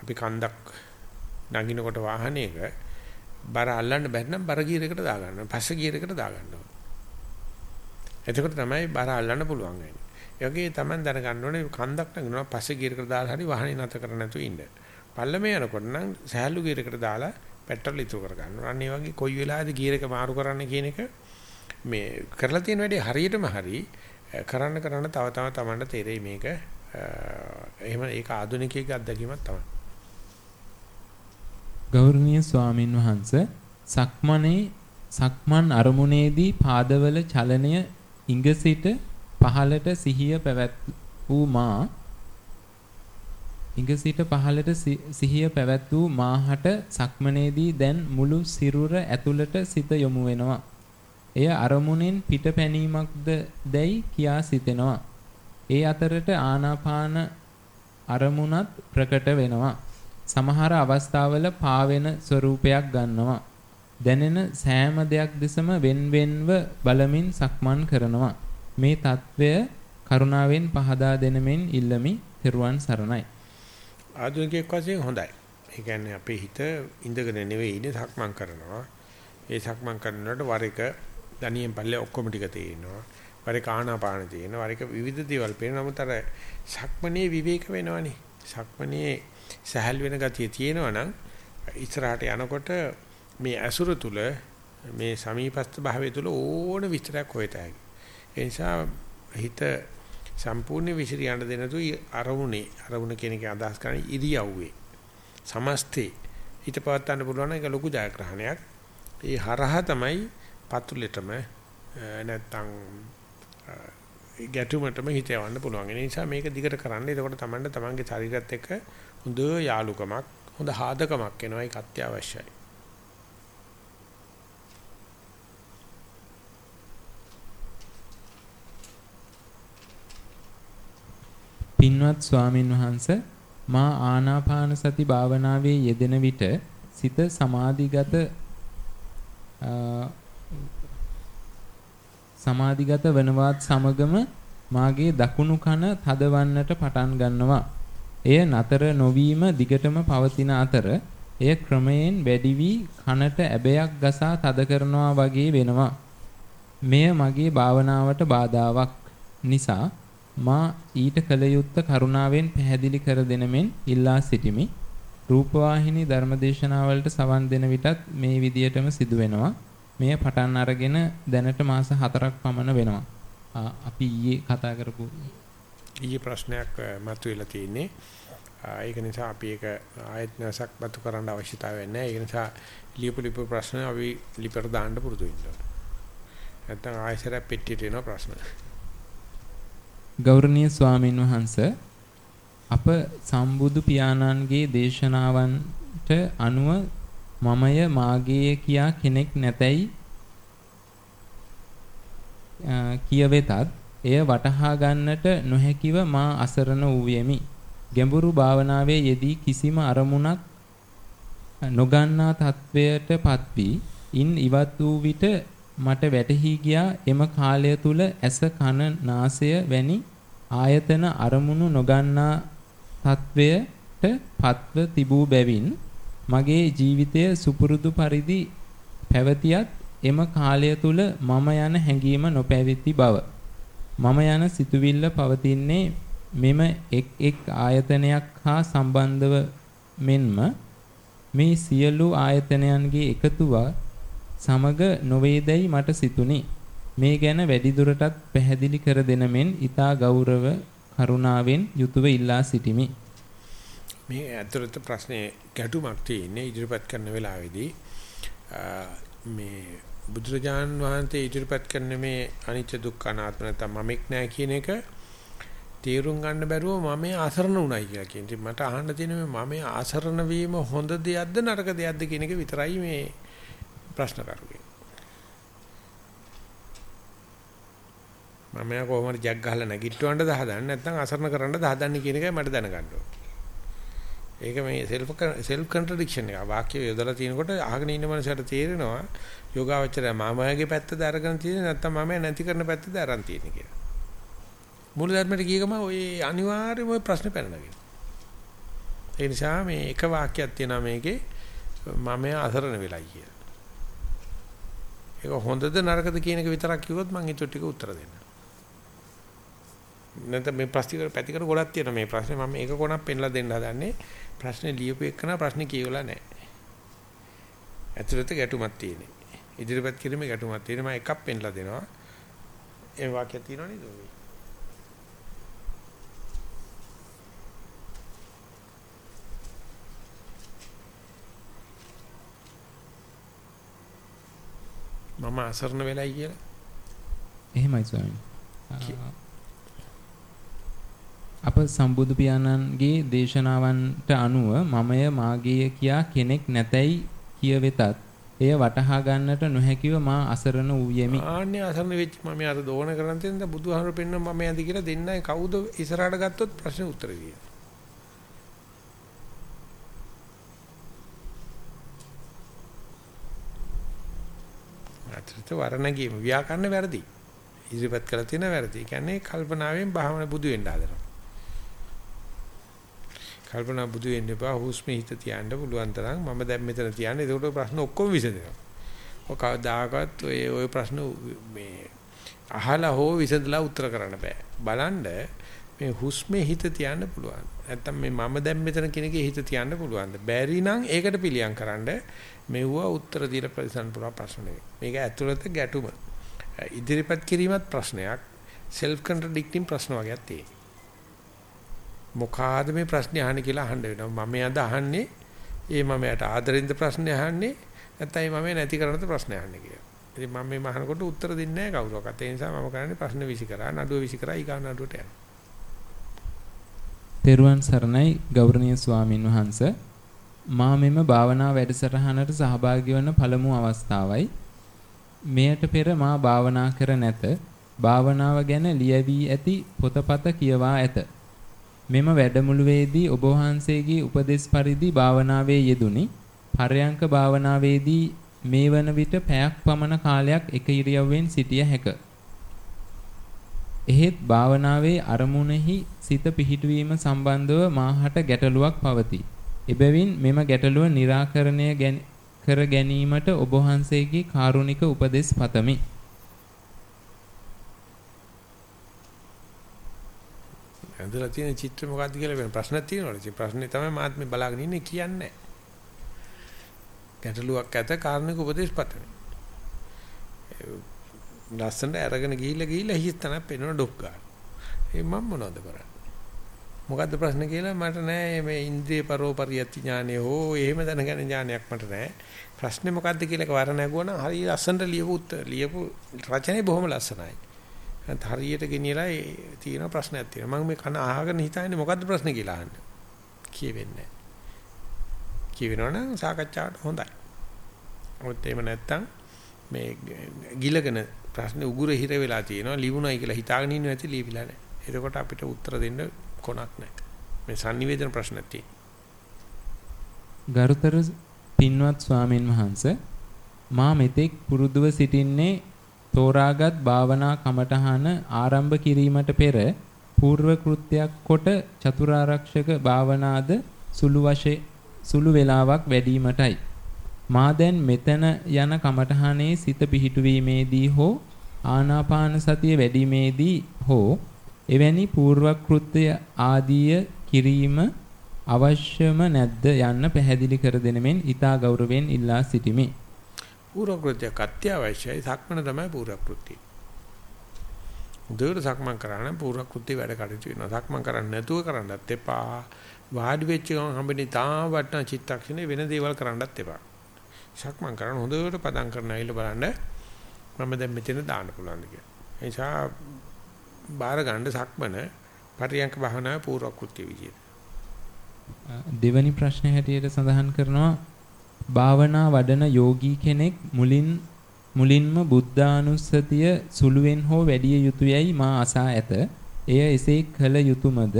අපි කන්දක් නගිනකොට වාහනයක බර අල්ලන්න බැරි නම් බර ගියරයකට දාගන්න. පස්ස ගියරයකට දාගන්න ඕනේ. එතකොට තමයි බර අල්ලන්න පුළුවන් වෙන්නේ. ඒ වගේ තමයි දැනගන්න ඕනේ කන්දක් නගනවා පස්ස ගියරයකට දාලා හරි වාහනේ නැත කර නැතුව ඉන්න. පල්ලමේ යනකොට නම් සෑහළු ගියරයකට දාලා පෙට්‍රල් ඉතුරු කර ගන්න. අන්න ඒ වගේ කොයි වෙලාවද ගියර එක මාරු කරන්න කියන එක මේ කරලා තියෙන වැඩේ හරියටම හරි කරන්න කරන්න තව තව තමන්ට තේරෙයි මේක. එහෙම ඒක ආධුනිකයෙක්ගේ අත්දැකීමක් තමයි. ගෞරවනීය ස්වාමින් වහන්ස සක්මනේ සක්මන් අරමුණේදී පාදවල චලනය ඉඟ සිට පහළට සිහිය පැවැත් වූ මා ඉඟ සිට පහළට සිහිය පැවැත් වූ මාහට සක්මනේදී දැන් මුළු සිරුර ඇතුළට සිත යොමු වෙනවා. එය අරමුණෙන් පිට පැනීමක්ද දැයි කියා සිතෙනවා. ඒ අතරට ආනාපාන අරමුණත් ප්‍රකට වෙනවා. සමහර අවස්ථාවල පාවෙන ස්වරූපයක් ගන්නවා. දැනෙන සෑම දෙයක් දෙසම වෙන්වෙන්ව බලමින් සක්මන් කරනවා. මේ తත්වය කරුණාවෙන් පහදා දෙනමින් ඉල්ලමි. තෙරුවන් සරණයි. ආධුනිකයෙක් වශයෙන් හොඳයි. ඒ කියන්නේ අපේ හිත ඉඳගෙන නෙවෙයි ඉන්නේ සක්මන් කරනවා. ඒ සක්මන් කරනකොට වර එක දණියෙන් පල්ලේ ඔක්කොම ටික තියෙනවා. වර එක ආනාපාන තියෙනවා. වර එක විවිධ දේවල් පේනවා. නමුත් අර සක්මනේ විවේක වෙනවනේ. සක්මනේ සහැල් වෙන ගතිය තියෙනවා නම් ඉස්සරහට යනකොට මේ ඇසුර තුල මේ සමීපස්ත භාවය තුල ඕන විස්තරයක් හොයතයි. ඒ නිසා හිත සම්පූර්ණ විසිර යන්න දෙ නැතු අරමුණේ අරමුණ කියන එක අදහස් කරන්නේ ඉරියව්වේ සමස්තේ හිත පවත්වන්න පුළුවන් එක ලොකු ජයග්‍රහණයක්. ඒ හරහා තමයි පතුලෙටම නැත්තම් ගැටුමටම හිත යවන්න පුළුවන්. ඒ නිසා මේක දිගට කරන්න. එතකොට තමයි තමන්ගේ ශරීරයත් එක්ක හොඳ යාලුකමක්, හොඳ හාදකමක් එනවා. ඒක අත්‍යවශ්‍යයි. පින්වත් ස්වාමින් වහන්සේ මා ආනාපාන සති භාවනාවේ යෙදෙන විට සිත සමාධිගත සමාධිගත වනවත් සමගම මාගේ දකුණු කන තදවන්නට පටන් ගන්නවා. එය නතර නොවීම දිගටම පවතින අතර එය ක්‍රමයෙන් වැඩි වී කනට ඇබයක් ගසා තද කරනවා වගේ වෙනවා. මෙය මගේ භාවනාවට බාධාවක් නිසා මා ඊට කල යුත්ත කරුණාවෙන් පැහැදිලි කර දෙනමෙන් ඉල්ලා සිටිමි. රූපවාහිනී ධර්මදේශනාවලට සවන් දෙන විටත් මේ විදියටම සිදු වෙනවා. මෙය පටන් අරගෙන දැනට මාස 4ක් පමණ වෙනවා. අපි ඊයේ කතා කරපු ඊයේ ප්‍රශ්නයක් මතුවලා තියෙන්නේ. ඒක නිසා අපි ඒක ආයත් නැසක් බතු කරන්න අවශ්‍යතාවයක් නැහැ. ඒක නිසා ලියපු ලිපු ප්‍රශ්න අපි ලිපර දාන්න පුරුදු වෙන්න ඕනේ. නැත්නම් ආයෙසර පෙට්ටියට එන ප්‍රශ්න. ගෞරවනීය ස්වාමින් වහන්සේ අප සම්බුදු පියාණන්ගේ දේශනාවන්ට අනුව මමය මාගේය කියා කෙනෙක් නැතයි කියවෙතත් එය වටහා ගන්නට නොහැකිව මා අසරණ වූයෙමි. ගැඹුරු භාවනාවේ යෙදී කිසිම අරමුණක් නොගන්නා තත්වයටපත් වී ඉන් ඉවත් වූ විට මට වැටහි ගියා එම කාලය තුල ඇස කන නාසය වැනි ආයතන අරමුණු නොගන්නා තත්වයට පත්ව තිබූ බැවින් මගේ ජීවිතය සුපුරුදු පරිදි පැවතියත් එම කාලය තුල මම යන හැඟීම නොපැවිති බව මම යන සිතුවිල්ල පවතින්නේ මෙම එක් එක් ආයතනයක් හා සම්බන්ධව මෙන්ම මේ සියලු ආයතනයන්ගේ එකතුව සමග නොවේදයි මට සිතුනි. මේ ගැන වැඩිදුරටත් පැහැදිලි කර දෙන මෙන් ඊතා ගෞරව කරුණාවෙන් යුතුව ඉල්ලා සිටිමි. මේ ඇතුළත ප්‍රශ්නේ ගැටුමක් තියෙන්නේ ඉදිරිපත් කරන වෙලාවේදී මේ බුදුරජාන් වහන්සේ ඉදිරිපත් කරන මේ අනිත්‍ය දුක්ඛ අනාත්ම නැත්නම් මමෙක් නැහැ කියන එක තේරුම් ගන්න බැරුව මම ආසරණ උනායි කියලා කියන්නේ. මට අහන්න තියෙන මේ මම ආසරණ වීම හොඳ දෙයක්ද නරක දෙයක්ද කියන එක විතරයි මේ ප්‍රශ්න කරුවේ. මම යා කොහොමද ජග් ගහලා නැගිටවන්න දහදන්නේ නැත්නම් අසරණ කරන්න දහදන්නේ කියන එකයි මට දැනගන්න ඕනේ. ඒක මේ සෙල්ෆ් සෙල්ෆ් කන්ට්‍රඩික්ෂන් එක. වාක්‍ය යොදලා තිනකොට අහගෙන ඉන්න මනසට තේරෙනවා යෝගාවචරය මාමයාගේ පැත්තද අරගෙන තියෙන්නේ නැත්නම් මම නැති කරන පැත්තද අරන් තියෙන්නේ කියලා. මූල ධර්මයට ගිය ගම ඔය අනිවාර්යයෙන්ම ඔය ප්‍රශ්නේ පැනනගෙන. ඒ නිසා මේ එක වාක්‍යයක් තියෙනවා මේකේ මම අසරණ වෙලයි කියලා. ඒක හොඳද නරකද කියන එක විතරක් කිව්වොත් මම ඊට ටික උත්තර දෙන්නම්. නැත්නම් මේ ප්‍රශ්න පැතිකඩ ගොඩක් තියෙනවා මේ ප්‍රශ්නේ මම මේක කොනක් පෙන්ලා දෙන්න හදන්නේ ප්‍රශ්නේ ලියපු එකන ප්‍රශ්නේ කියවලා නැහැ. ඇතුළත ගැටුමක් තියෙනවා. ඉදිරිපත් කිරීමේ ගැටුමක් තියෙනවා මම එකක් පෙන්ලා දෙනවා. ඒ වාක්‍යය තියෙනවා නේද ඔය? මම අසරණ වෙලයි කියලා. එහෙමයි ස්වාමීනි. අප සම්බුදු පියාණන්ගේ දේශනාවන්ට අනුව මමය මාගේය කියා කෙනෙක් නැතයි කියවෙතත් එය වටහා ගන්නට නොහැකිව මා අසරණ වූයෙමි. ආන්නේ අසරණ වෙච්ච මම අර දෝන කරන් තියෙන බුදුහාමර පෙන්න මම යදි කියලා දෙන්නයි කවුද ඉස්සරහට ගත්තොත් ප්‍රශ්නේ උත්තර දෙන්නේ. අතරත වරණගීම ව්‍යාකරණ වැරදි. ඉදිරිපත් කළ තියෙන වැරදි. කියන්නේ කල්පනාවෙන් භාවන බුදු වෙන්න හදනවා. කල්පනා බුදු වෙන්න එපා හුස්මේ හිත තියන්න පුළුවන් තරම් මම දැන් මෙතන තියන්නේ ඒකට ප්‍රශ්න ඔක්කොම විසඳෙනවා. ඔය කවදාකවත් ඔය ඔය ප්‍රශ්න මේ අහලා හෝ විසඳලා උත්තර කරන්න බෑ. බලන්න මේ හුස්මේ හිත තියන්න පුළුවන්. නැත්තම් මේ මම දැන් මෙතන කෙනෙක්ගේ හිත තියන්න පුළුවන්ද? බැරි නම් ඒකට පිළියම් කරන්න මෙවුවා උත්තර දීලා ප්‍රතිසන් පුරා ප්‍රශ්න නෙවෙයි. මේක ඇතුළත ගැටුම. ඉදිරිපත් කිරීමත් ප්‍රශ්නයක්. self contradicting ප්‍රශ්න වගේක් තියෙනවා. මොකාද මේ ප්‍රශ්නේ අහන්නේ කියලා අහන්න වෙනවා. මම යද අහන්නේ ඒ මම යට ආදරෙන්ද ප්‍රශ්නේ අහන්නේ නැත්නම් මම නැති කරනද ප්‍රශ්නේ අහන්නේ කියලා. ඉතින් මම මේ අහනකොට උත්තර දෙන්නේ නැහැ කවුරක්වත්. ඒ නිසා මම කරන්නේ ප්‍රශ්න විසි කරා නඩුව විසි කරා ඊගා නඩුවට යනවා. තෙරුවන් සරණයි ගෞරවනීය ස්වාමින් වහන්සේ මා මෙම භාවනා වැඩසටහනට සහභාගී වන පළමු අවස්ථාවයි. මෙයට පෙර මා භාවනා කර නැත. භාවනාව ගැන ලියවී ඇති පොතපත කියවා ඇත. මෙම වැඩමුළුවේදී ඔබ වහන්සේගේ උපදෙස් පරිදි භාවනාවේ යෙදුනි. පරයන්ක භාවනාවේදී මේ වන විට පැයක් පමණ කාලයක් එක ඉරියව්වෙන් සිටිය හැක. එහෙත් භාවනාවේ අරමුණෙහි සිත පිහිටුවීම සම්බන්ධව මාහට ගැටලුවක් පවතී. එබැවින් මෙම ගැටලුව निराකරණය කර ගැනීමට ඔබ වහන්සේගේ කාරුණික උපදෙස් පතමි. ඇඳලා තියෙන චිත්‍ර මොකක්ද කියලා වෙන ප්‍රශ්නක් තියෙනවලු. ඉතින් ප්‍රශ්නේ තමයි මාත් මේ බලාගෙන ඉන්නේ කියන්නේ. ගැටලුවක් ඇත කාරණික උපදේශ පතමි. ලස්සනට අරගෙන ගිහිල්ලා ගිහිල්ලා හිස්තනක් පෙන්වන ඩොක් ගන්න. ඒ මම මොනවද කරන්නේ? මොකද්ද ප්‍රශ්න කියලා මට නෑ මේ ඉන්ද්‍රිය පරෝපරියති ඥානය හෝ එහෙම දැනගන්න ඥානයක් මට නෑ. ප්‍රශ්නේ මොකද්ද කියලා වර නැගුවා නම් හරිය ලස්සනට ලියපු ලියපු රචනය බොහොම ලස්සනයි. හරියට ගෙනියලා තියෙන ප්‍රශ්නයක් තියෙනවා. මම මේ කන අහගෙන හිතන්නේ මොකද්ද ප්‍රශ්නේ කියලා අහන්න. කියවෙන්නේ නැහැ. කියවෙනවනම් සාකච්ඡාවට හොඳයි. මොකද එහෙම නැත්තම් මේ ගිලගෙන ප්‍රශ්නේ උගුර හිර වෙලා තියෙනවා. ලිවුණයි කියලා හිතාගෙන ඉන්නේ නැති ලියවිලා නැහැ. එතකොට අපිට උත්තර දෙන්න කොනක් නැහැ. මේ sannivedana ප්‍රශ්නක් තියෙනවා. ගරුතර පින්වත් ස්වාමින් වහන්සේ මා මෙතෙක් පුරුදුව සිටින්නේ තෝරාගත් භාවනා කමඨහන ආරම්භ කිරීමට පෙර పూర్ව කෘත්‍යයක් කොට චතුරාර්යක්ෂක භාවනාද සුළු වශයෙන් සුළු වේලාවක් වැඩිවීමටයි. මා දැන් මෙතන යන කමඨහනේ සිත පිහිටුවීමේදී හෝ ආනාපාන සතිය වැඩිීමේදී හෝ එවැනි పూర్ව කෘත්‍ය ආදීය කිරීම අවශ්‍යම නැද්ද යන්න පැහැදිලි කර දෙනෙමින් ඊතා ගෞරවයෙන් ඉල්ලා සිටිමි. පූර්වකෘත්‍යයක් අත්‍යවශ්‍යයි. සක්මන තමයි පූර්වකෘත්‍යය. උදේට සක්මන් කරා නම් පූර්වකෘත්‍ය වැඩ කටයුතු වෙනවා. සක්මන් කරන්නේ නැතුව කරන්නත් එපා. වාඩි වෙච්ච ගමන් හම්බෙන්නේ තා වටන චිත්තක්ෂණේ වෙන දේවල් කරන්නත් එපා. සක්මන් කරන හොඳට පදම් කරන අයල බලන්න මම දැන් මෙතන දාන්න පුළුවන්ද කියලා. ඒ නිසා බාර ගන්න සක්මන පරියන්ක භාවනාවේ පූර්වකෘත්‍ය විදියට. දෙවැනි ප්‍රශ්නේ හැටියට සඳහන් කරනවා භාවනා වඩන යෝගී කෙනෙක් මුලින් මුලින්ම බුද්ධානුස්සතිය සුළුවෙන් හෝ වැඩි යුතුයයි මා අසා ඇත. එය එසේ කළ යුතුයමද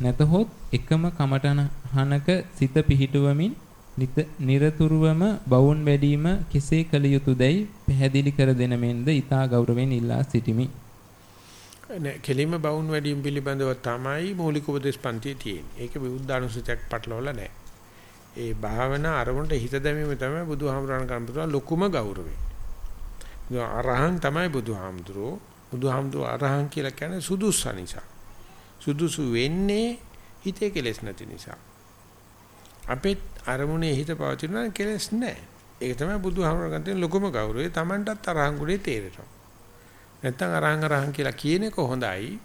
නැතහොත් එකම කමඨහනක සිත පිහිටුවමින් නිරතුරුවම බවුන් වැඩිම කෙසේ කළ යුතුයදයි පැහැදිලි කර දෙන මෙන්ද ඊතා ගෞරවයෙන් ඉල්ලා සිටිමි. නෑ කෙලින්ම බවුන් වැඩිම පිළිබඳව තමයි මූලික උපදේශ පන්තියේ තියෙන්නේ. ඒක බුද්ධානුස්සතියක් පටලවලා නෑ. ඒ භාවනා අරමුණට හිත දැමීම තමයි බුදුහාමුදුරන් කරන පුතා ලොකුම ගෞරවය. අරහං තමයි බුදුහාමුදුරෝ. බුදුහාමුදුරෝ අරහං කියලා කියන්නේ සුදුසු නිසා. සුදුසු වෙන්නේ හිතේ කෙලෙස් නැති නිසා. අපේ අරමුණේ හිත පවතිනවා කෙලෙස් නැහැ. ඒක තමයි බුදුහාමුදුරන් තියෙන ලොකුම ගෞරවය. Tamanටත් අරහං ගුණේ තේරෙනවා. නැත්තම් අරහං අරහං කියලා කියන එක හොඳයි.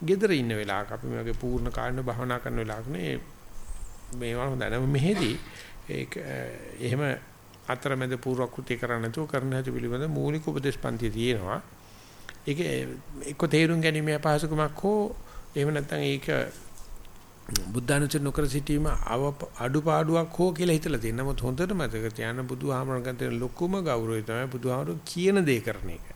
gedara ඉන්න වෙලාවක අපි මේ වගේ පූර්ණ කාර්ය භාවනා කරන වෙලාවක නේ මේවා හොඳ නැහැ. මෙහෙදි ඒක එහෙම අතරමැද පූර්වකෘති කරන්න නැතුව කරන හැටි පිළිබඳ මූලික උපදේශ පන්ති තියෙනවා. ඒක එක්ක තේරුම් ගැනීම අපහසුකමක් හෝ එහෙම නැත්නම් ඒක බුද්ධානුචර නොකර සිටීම අඩුපාඩුවක් හෝ කියලා හිතලා තියෙන. නමුත් හොඳට මතක තියාගන්න බුදුහාමරගෙන් තියෙන ලොකුම ගෞරවය තමයි බුදුහාමර කියන දේ කරන එක.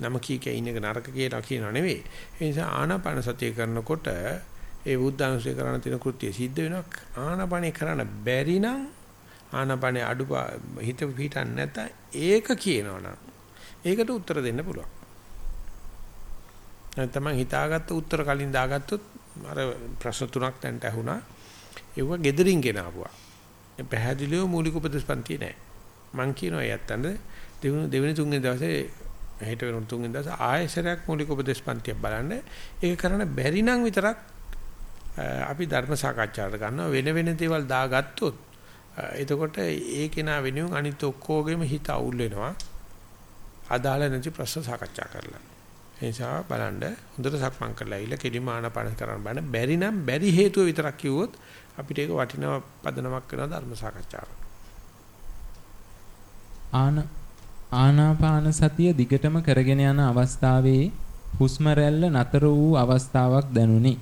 නම කී කිය ඉන්න එක නරක කියලා කියනව නෙවෙයි. ඒ නිසා ආනාපාන සතිය කරනකොට ඒ බුද්ධානුසය කරන තියෙන කෘත්‍ය සිද්ධ වෙනවා. ආනාපානේ කරන්න බැරි නම් ආනාපානේ අඩු හිත පිටන් නැත්නම් ඒක කියනවනම් ඒකට උත්තර දෙන්න පුළුවන්. නැත්නම් හිතාගත්ත උත්තර කලින් දාගත්තොත් අර ප්‍රශ්න තුනක් දැන්ට ඇහුණා. ඒව gederin ගෙනාවුවා. ඒ පැහැදිලිව මූලික උපදේශපන්ති නෑ. මං කියනවා යත්තන්ද දෙවෙනි දෙවෙනි තුන්වෙනි දවසේ හෙට වෙන තුන්වෙනි දවසේ ආයෙසරයක් මූලික උපදේශපන්තියක් බලන්න. ඒක කරන්න බැරි නම් විතරක් අපි ධර්ම සාකච්ඡාවට ගන්නවා වෙන වෙන දේවල් දාගත්තොත් එතකොට ඒ කෙනා වෙනුවෙන් අනිත් ඔක්කොගෙම හිත අවුල් වෙනවා. අදාළ නැති ප්‍රශ්න සාකච්ඡා කරලා. ඒ නිසා බලන්න හොඳට සක්මන් කරලා ඇවිල්ලා කෙලිම ආනාපාන කරන්න බෑ. බැරි නම් බැරි හේතුව විතරක් කිව්වොත් අපිට ඒක වටිනා පදනමක් වෙනවා ධර්ම සාකච්ඡාවට. ආන ආනාපාන සතිය දිගටම කරගෙන යන අවස්ථාවේ හුස්ම රැල්ල නතර වූ අවස්ථාවක් දැනුනි.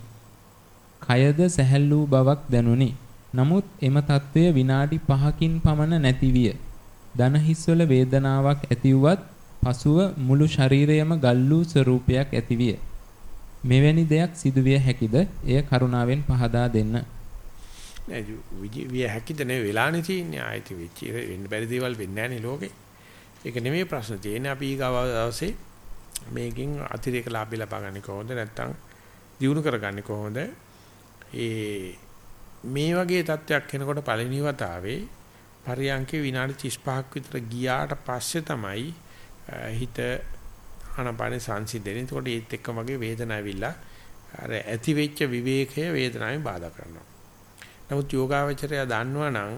කයද සැහැල්ලු බවක් දැනුනි. නමුත් එම తත්වය විනාඩි 5කින් පමණ නැතිවිය. දන හිස්වල වේදනාවක් ඇතිවුවත් පසුව මුළු ශරීරයම ගල්ලූ ස්වරූපයක් ඇතිවිය. මෙවැනි දෙයක් සිදුවිය හැකිද? එය කරුණාවෙන් පහදා දෙන්න. නෑ විය හැකිද නේ වෙලානේ තියෙන්නේ ආයිති වෙච්ච වෙන්න බැරි දේවල් වෙන්නේ නෑනේ ලෝකේ. ඒක නෙමෙයි ප්‍රශ්න තියෙන්නේ අපි ඊගාව දවසේ මේකෙන් අතිරේක ලාභය ලබා ගන්න කොහොමද නැත්නම් දිනු කරගන්නේ කොහොමද? ඒ මේ වගේ තත්ත්වයක් එනකොට පළවෙනි වතාවේ පරියන්කේ විනාඩි 35ක් විතර ගියාට පස්සේ තමයි හිත ආනපානේ සංසිඳෙන්නේ. එතකොට ඒත් එක්කම වගේ වේදනාව ඇවිල්ලා අර ඇති වෙච්ච විවේකය වේදනාවෙන් බාධා කරනවා. නමුත් යෝගාවචරය දන්නවනම්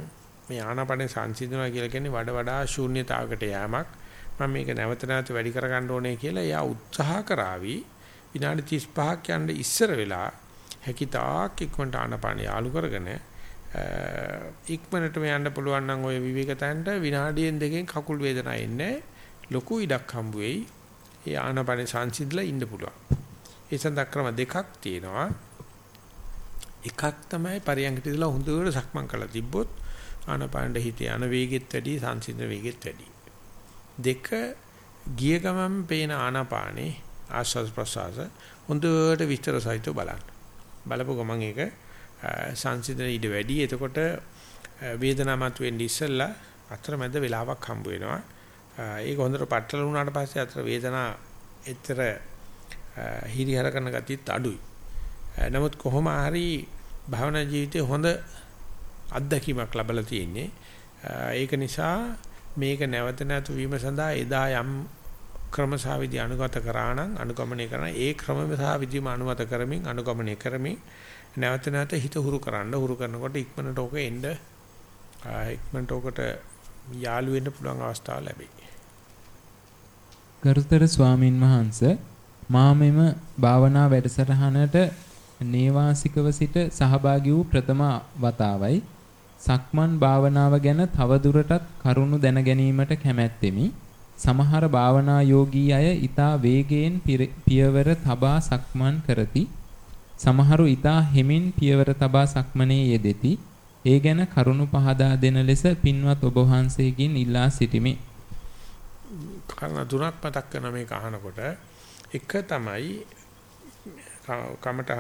මේ ආනපානේ සංසිඳනවා කියලා කියන්නේ වඩා වඩා ශූන්‍යතාවකට යෑමක්. මම මේක නැවත නැවත වැඩි කරගන්න ඕනේ කියලා එයා උත්සාහ කරાવી විනාඩි 35ක් යන්න ඉස්සර වෙලා හැකිතාක් ඉක්මනට ආනපානේ යාලු කරගෙන ඉක්මනටම යන්න පුළුවන් නම් ওই විවේක තැනට විනාඩියෙන් දෙකෙන් කකුල් වේදනාවක් එන්නේ ලොකු ඉඩක් හම්බ වෙයි. ඒ ආනපන සංසිඳලා ඉන්න පුළුවන්. ඒ සඳහා ක්‍රම දෙකක් තියෙනවා. එකක් තමයි පරියන්කට ඉඳලා හොඳට සක්මන් කරලා තිබ්බොත් ආනපනට හිත යන වේගෙත් වැඩි සංසිඳන වේගෙත් වැඩි. දෙක ගිය ගමන් පේන ආනපානේ ආස්වාද ප්‍රසආස හොඳට විස්තර සහිතව බලන්න. බලපුව ගමන් ඒක සංසිඳන ඉඩ වැඩි. එතකොට වේදනාව මතුවෙන්නේ ඉස්සෙල්ලා අතරමැද වෙලාවක් හම්බ වෙනවා. ඒක හොඳට පట్టල වුණාට පස්සේ අතර වේදනා එතර හිරිහර කරන ගතියත් අඩුයි. නමුත් කොහොම හරි භවනා ජීවිතේ හොඳ අත්දැකීමක් ලැබලා තියෙන්නේ. ඒක නිසා මේක නැවත නැතු වීම සඳහා එදා යම් ක්‍රමසාවිදි අනුගත කරා නම් අනුගමනය කරන ඒ ක්‍රමසාවිදිම අනුමත කරමින් අනුගමනය කරමින් නැවත නැවත හිත හුරු කරන්න හුරු කරනකොට ඉක්මනට ඕක එන්න ඉක්මනට ඕකට යාළු වෙන්න පුළුවන් අවස්ථාව ලැබෙයි. ගරුතර ස්වාමින් වහන්ස මා මෙම භාවනා වැඩසටහනට නේවාසිකව සිට සහභාගී වූ ප්‍රථම වතාවයි සක්මන් භාවනාව ගැන තවදුරටත් කරුණු දැන ගැනීමට කැමැත්තෙමි. සමහර භාවනා යෝගී අය ඊතා වේගයෙන් පියවර තබා සක්මන් කරති. සමහරු ඊතා හෙමින් පියවර තබා සක්මනේ යෙදෙති. ඒ ගැන කරුණු පහදා දෙන ලෙස පින්වත් ඔබ වහන්සේගෙන් ඉල්ලා සිටිමි. කාරණා තුනක් මතක් කරන මේක අහනකොට එක තමයි කමට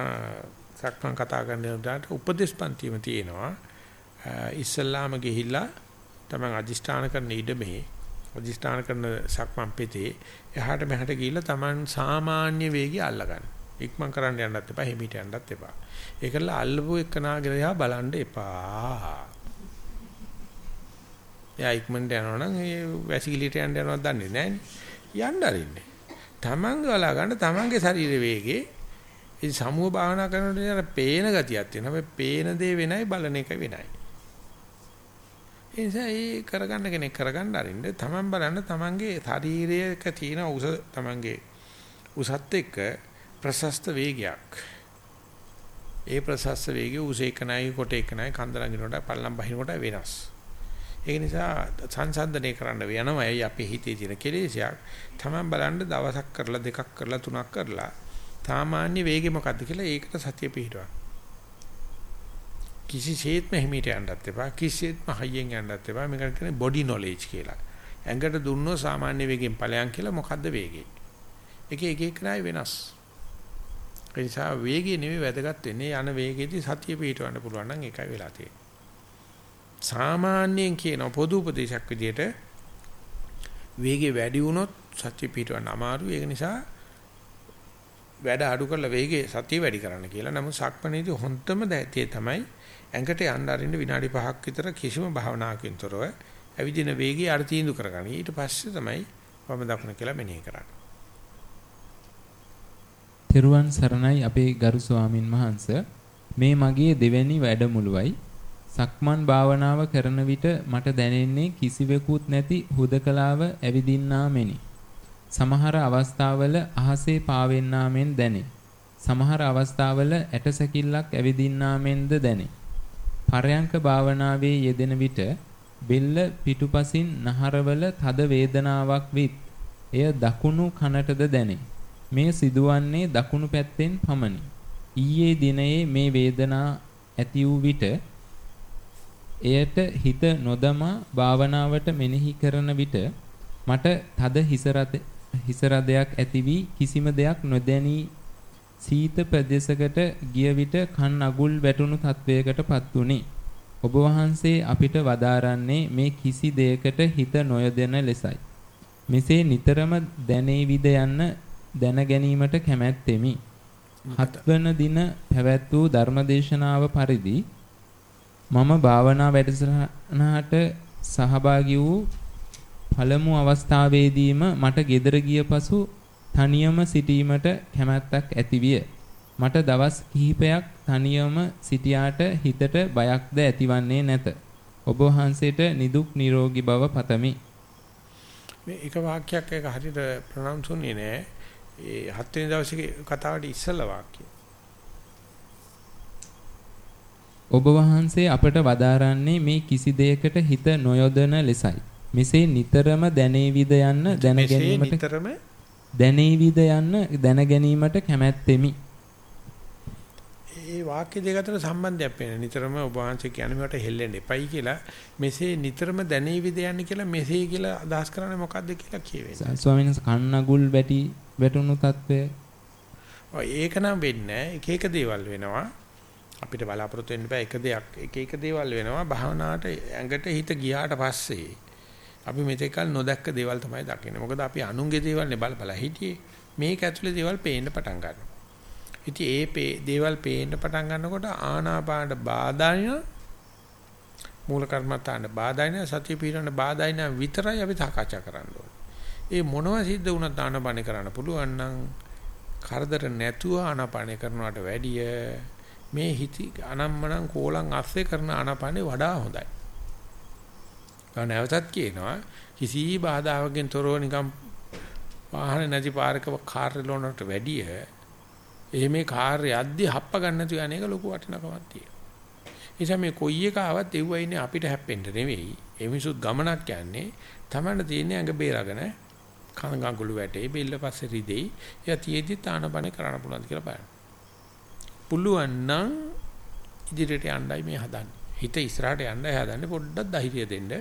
සක්මන් කතා කරන උදාට උපදේශ පන්තියම තියෙනවා ඉස්සල්ලාම ගිහිල්ලා තමන් අදිෂ්ඨාන කරන ඉඩමේ අදිෂ්ඨාන කරන සක්මන් පෙතේ එහාට මෙහාට ගිහිල්ලා තමන් සාමාන්‍ය වේගය අල්ලගන්න. ඉක්මන් කරන්න යන්නත් එපා, හිමීට යන්නත් එපා. ඒකල අල්ලපු එකනාගේ දිහා බලන්න එපා. එයා ඉක්මනට යනවා නම් ඒ වැසිකිළියට යන්න යනවද දන්නේ නැහැ යන්න අරින්නේ. Taman ගලා ගන්න Tamanගේ ශරීර වේගේ ඉතින් සමුහ භාවනා කරනකොට යන පේන ගතියක් තියෙනවා. හැබැයි පේන දේ වෙනයි බලන එක වෙනයි. ඒ නිසා ඒ කරගන්න කෙනෙක් කරගන්න අරින්න Taman බලන්න Tamanගේ ශරීරයක තියෙන උස Tamanගේ උසත් එක්ක ප්‍රශස්ත වේගයක්. ඒ ප්‍රශස්ත වේගය උස එකනයි කොට එකනයි කන්ද ළඟිනකොට පල්ලම් බහිනකොට වෙනස්. ඒ නිසා සංසන්දනය කරන්න වෙනවයි අපේ හිතේ තියෙන කෙලෙසයක්. Taman බලන්න දවසක් කරලා දෙකක් කරලා තුනක් කරලා සාමාන්‍ය වේගය මොකද්ද කියලා ඒකට සතිය පිහිටවන්න. කිසිසේත්ම හිමීට යන්නත් එපා කිසිසේත්ම හයියෙන් යන්නත් එපා මේකට කියන්නේ බොඩි නොලෙජ් කියලා. ඇඟට දුන්නොත් සාමාන්‍ය වේගයෙන් ඵලයන් කියලා මොකද්ද වේගය? ඒක එක එක නයි වෙනස්. ඒ නිසා වේගය නෙවෙයි වැදගත් වෙන්නේ යන වේගෙදී සතිය පිහිටවන්න පුළුවන් නම් ඒකයි වෙලා තියෙන්නේ. සාමාන්‍යයෙන් කියන පොදු උපදේශයක් විදිහට වේගය වැඩි වුණොත් සතිය පිහිටවන්න අමාරුයි. ඒක නිසා වැඩ අඩු කරලා වේගය සතිය වැඩි කරන්න කියලා. නමුත් සක්මණේදී හොන්තම දැතිය තමයි ඇඟට යන්න අරින්න විනාඩි 5ක් විතර කිසිම භාවනාවකින් තොරව ඇවිදින වේගය අර තීඳු කරගන්න. ඊට පස්සේ තමයි වම දකුණ කියලා මෙනෙහි කරන්නේ. තෙරුවන් සරණයි අපේ ගරු ස්වාමින් වහන්සේ මේ මගේ දෙවැනි වැඩමුළුවයි සක්මන් භාවනාව කරන විට මට දැනෙන්නේ කිසිවෙකුත් නැති හුදකලාව ඇවිදින්නා මෙනි. සමහර අවස්ථාවල අහසේ පාවෙන්නා මෙන් දැනේ. සමහර අවස්ථාවල ඇටසැකිල්ලක් ඇවිදින්නා මෙන්ද දැනේ. පරයන්ක භාවනාවේ යෙදෙන විට බෙල්ල පිටුපසින් නහරවල තද වේදනාවක් විත් එය දකුණු කනටද දැනේ. මේ සිදුවන්නේ දකුණු පැත්තෙන් පමණි. ඊයේ දිනයේ මේ වේදනා ඇති වූ විට එයට හිත නොදමා භාවනාවට මෙනෙහි කරන විට මට තද හිස රදයක් ඇති වී කිසිම දෙයක් නොදැනී සීත ප්‍රදේශයකට ගිය විට කන් අගුල් වැටුණු තත්වයකටපත් වුනි. ඔබ වහන්සේ අපිට වදාරන්නේ මේ කිසි දෙයකට හිත නොයදෙන ලෙසයි. මෙසේ නිතරම දැනේවිද යන්න දැන ගැනීමට කැමැත්තෙමි. හත්වන දින පැවැත් වූ ධර්මදේශනාව පරිදි මම භාවනා වැඩසටහනට සහභාගී වූ පළමු අවස්ථාවේදීම මට gedara ගිය පසු තනියම සිටීමට කැමැත්තක් ඇතිවිය. මට දවස් කිහිපයක් තනියම සිටියාට හිතට බයක්ද ඇතිවන්නේ නැත. ඔබ වහන්සේට නිදුක් නිරෝගී බව පතමි. මේ එක වාක්‍යයක් එක හරියට ප්‍රොනවුන්ස් වුනේ නෑ. ඒ හත් වෙනි දවසේ කතාවට ඉස්සෙල්ලා වාක්‍යය. ඔබ වහන්සේ අපට වදාරන්නේ මේ කිසි දෙයකට හිත නොයොදන ලෙසයි. මෙසේ නිතරම දැනේවිද යන්න දැන ගැනීමට නිතරම දැනේවිද යන්න දැන ගැනීමට කැමැත්තෙමි. ඒ වාක්‍ය දෙක අතර සම්බන්ධයක් වෙන නිතරම ඔබ වහන්සේ කියන්නේ මේකට හෙල්ලෙන්න එපයි කියලා මෙසේ නිතරම දැනේවිද යන්න කියලා මෙසේ කියලා අදහස් කරන්නේ මොකද්ද කියලා කියවෙන්නේ. ස්වාමීන් වහන්සේ කන්නගුල් වැටි වැටුණු తත්වය. ඔය ඒක නම් වෙන්නේ එක එක දේවල් වෙනවා. අපිට බලාපොරොත්තු වෙන්න බෑ එක දෙයක් එක එක දේවල් වෙනවා භාවනාවට ඇඟට හිත ගියාට පස්සේ අපි මෙතෙක්කල් නොදැක්ක දේවල් තමයි දකින්නේ. මොකද අපි අනුන්ගේ දේවල් නේ බල බල හිටියේ. මේක ඇතුලේ දේවල් පේන්න පටන් ගන්නවා. ඉතින් ඒ දේවල් පේන්න පටන් ගන්නකොට ආනාපානට බාධානින මූල කර්මත්තාන බාධානින සතිය පිරන බාධානින විතරයි අපි සාකච්ඡා කරන්න ඕනේ. ඒ මොනවා සිද්ධ වුණත් ආනාපානේ කරන්න පුළුවන් නම් කරදර නැතුව ආනාපානේ කරනවට වැඩිය මේ හිති අනම්මනම් කෝලං අස්සේ කරන ආනාපානේ වඩා හොඳයි. ගා නැවතත් කියනවා කිසි බාධාවකින් තොරව නිකම් වාහන නැති පාරක කාර් ලෝනට වැඩිය එහෙම කාර්ය යද්දි හප්ප ගන්න නැතුව යන්නේක ලොකු වටිනකමක් තියෙනවා. නිසා මේ කොයි එක ආවත් එව්ව ඉන්නේ අපිට හැප්පෙන්න නෙවෙයි. ඒ මිනිසුත් ගමනක් යන්නේ තමන්න තියෙන්නේ ඇඟ බේරගෙන කන ගඟුළු වැටේ බෙල්ල පස්සේ රිදෙයි. එයා තියේදි තානපන කරන්න පුළුවන් කියලා බලන්න. පුළුවන් නම් ඉදිරියට යන්නයි මේ හදන්නේ. හිත ඉස්සරහට යන්නයි හදන්නේ පොඩ්ඩක් ධෛර්යය දෙන්න.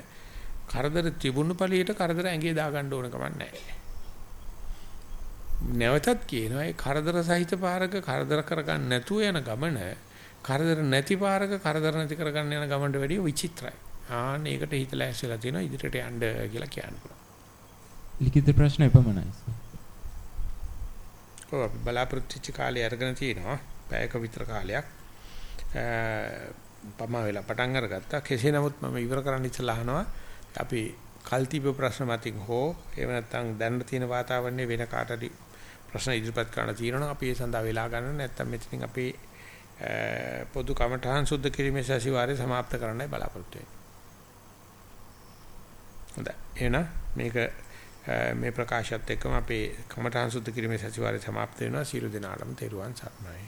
කරදර තිබුණු ඵලයට කරදර ඇඟේ දාගන්න ඕන කමක් නැහැ. නැවතත් කියනවා ඒ කරදර සහිත පාරක කරදර කරගන්න නැතුව යන ගමන කරදර නැති පාරක කරදර නැති කරගන්න යන ගමනට වැඩිය විචිත්‍රයි. ආන්න ඒකට හිතලා ඇස්සලා තියෙනවා ඉදිරියට යන්න කියලා කියන්න පුළුවන්. ලිඛිත ප්‍රශ්න එපමණයි. ඔව් අපි බලාපොරොත්තු වෙච්ච කාලේ අරගෙන තිනවා. පැයක විතර කාලයක්. පමා වෙලා පටන් අරගත්තා. කෙසේ නමුත් මම ඉවර කරන්න ඉස්සලා අහනවා අපි කල්තිබ ප්‍රශ්න මතින් හෝ එහෙම නැත්නම් දැනට තියෙන වාතාවරණය වෙන කාටද ප්‍රශ්න ඉදිරිපත් කරන්න තියෙනවා අපි ඒ සඳහා වෙලා ගන්න නැත්නම් මෙතනින් අපේ පොදු කමඨහන් සුද්ධ කිරීමේ සැසිවාරය સમાપ્ત කරන්නයි බලාපොරොත්තු වෙන්නේ. හොඳයි. එහෙනම් මේක මේ ප්‍රකාශයත් එක්කම අපේ කමඨහන් සුද්ධ කිරීමේ සැසිවාරය સમાપ્ત වෙනවා. සියලු දෙනාටම තෙරුවන් සරණයි.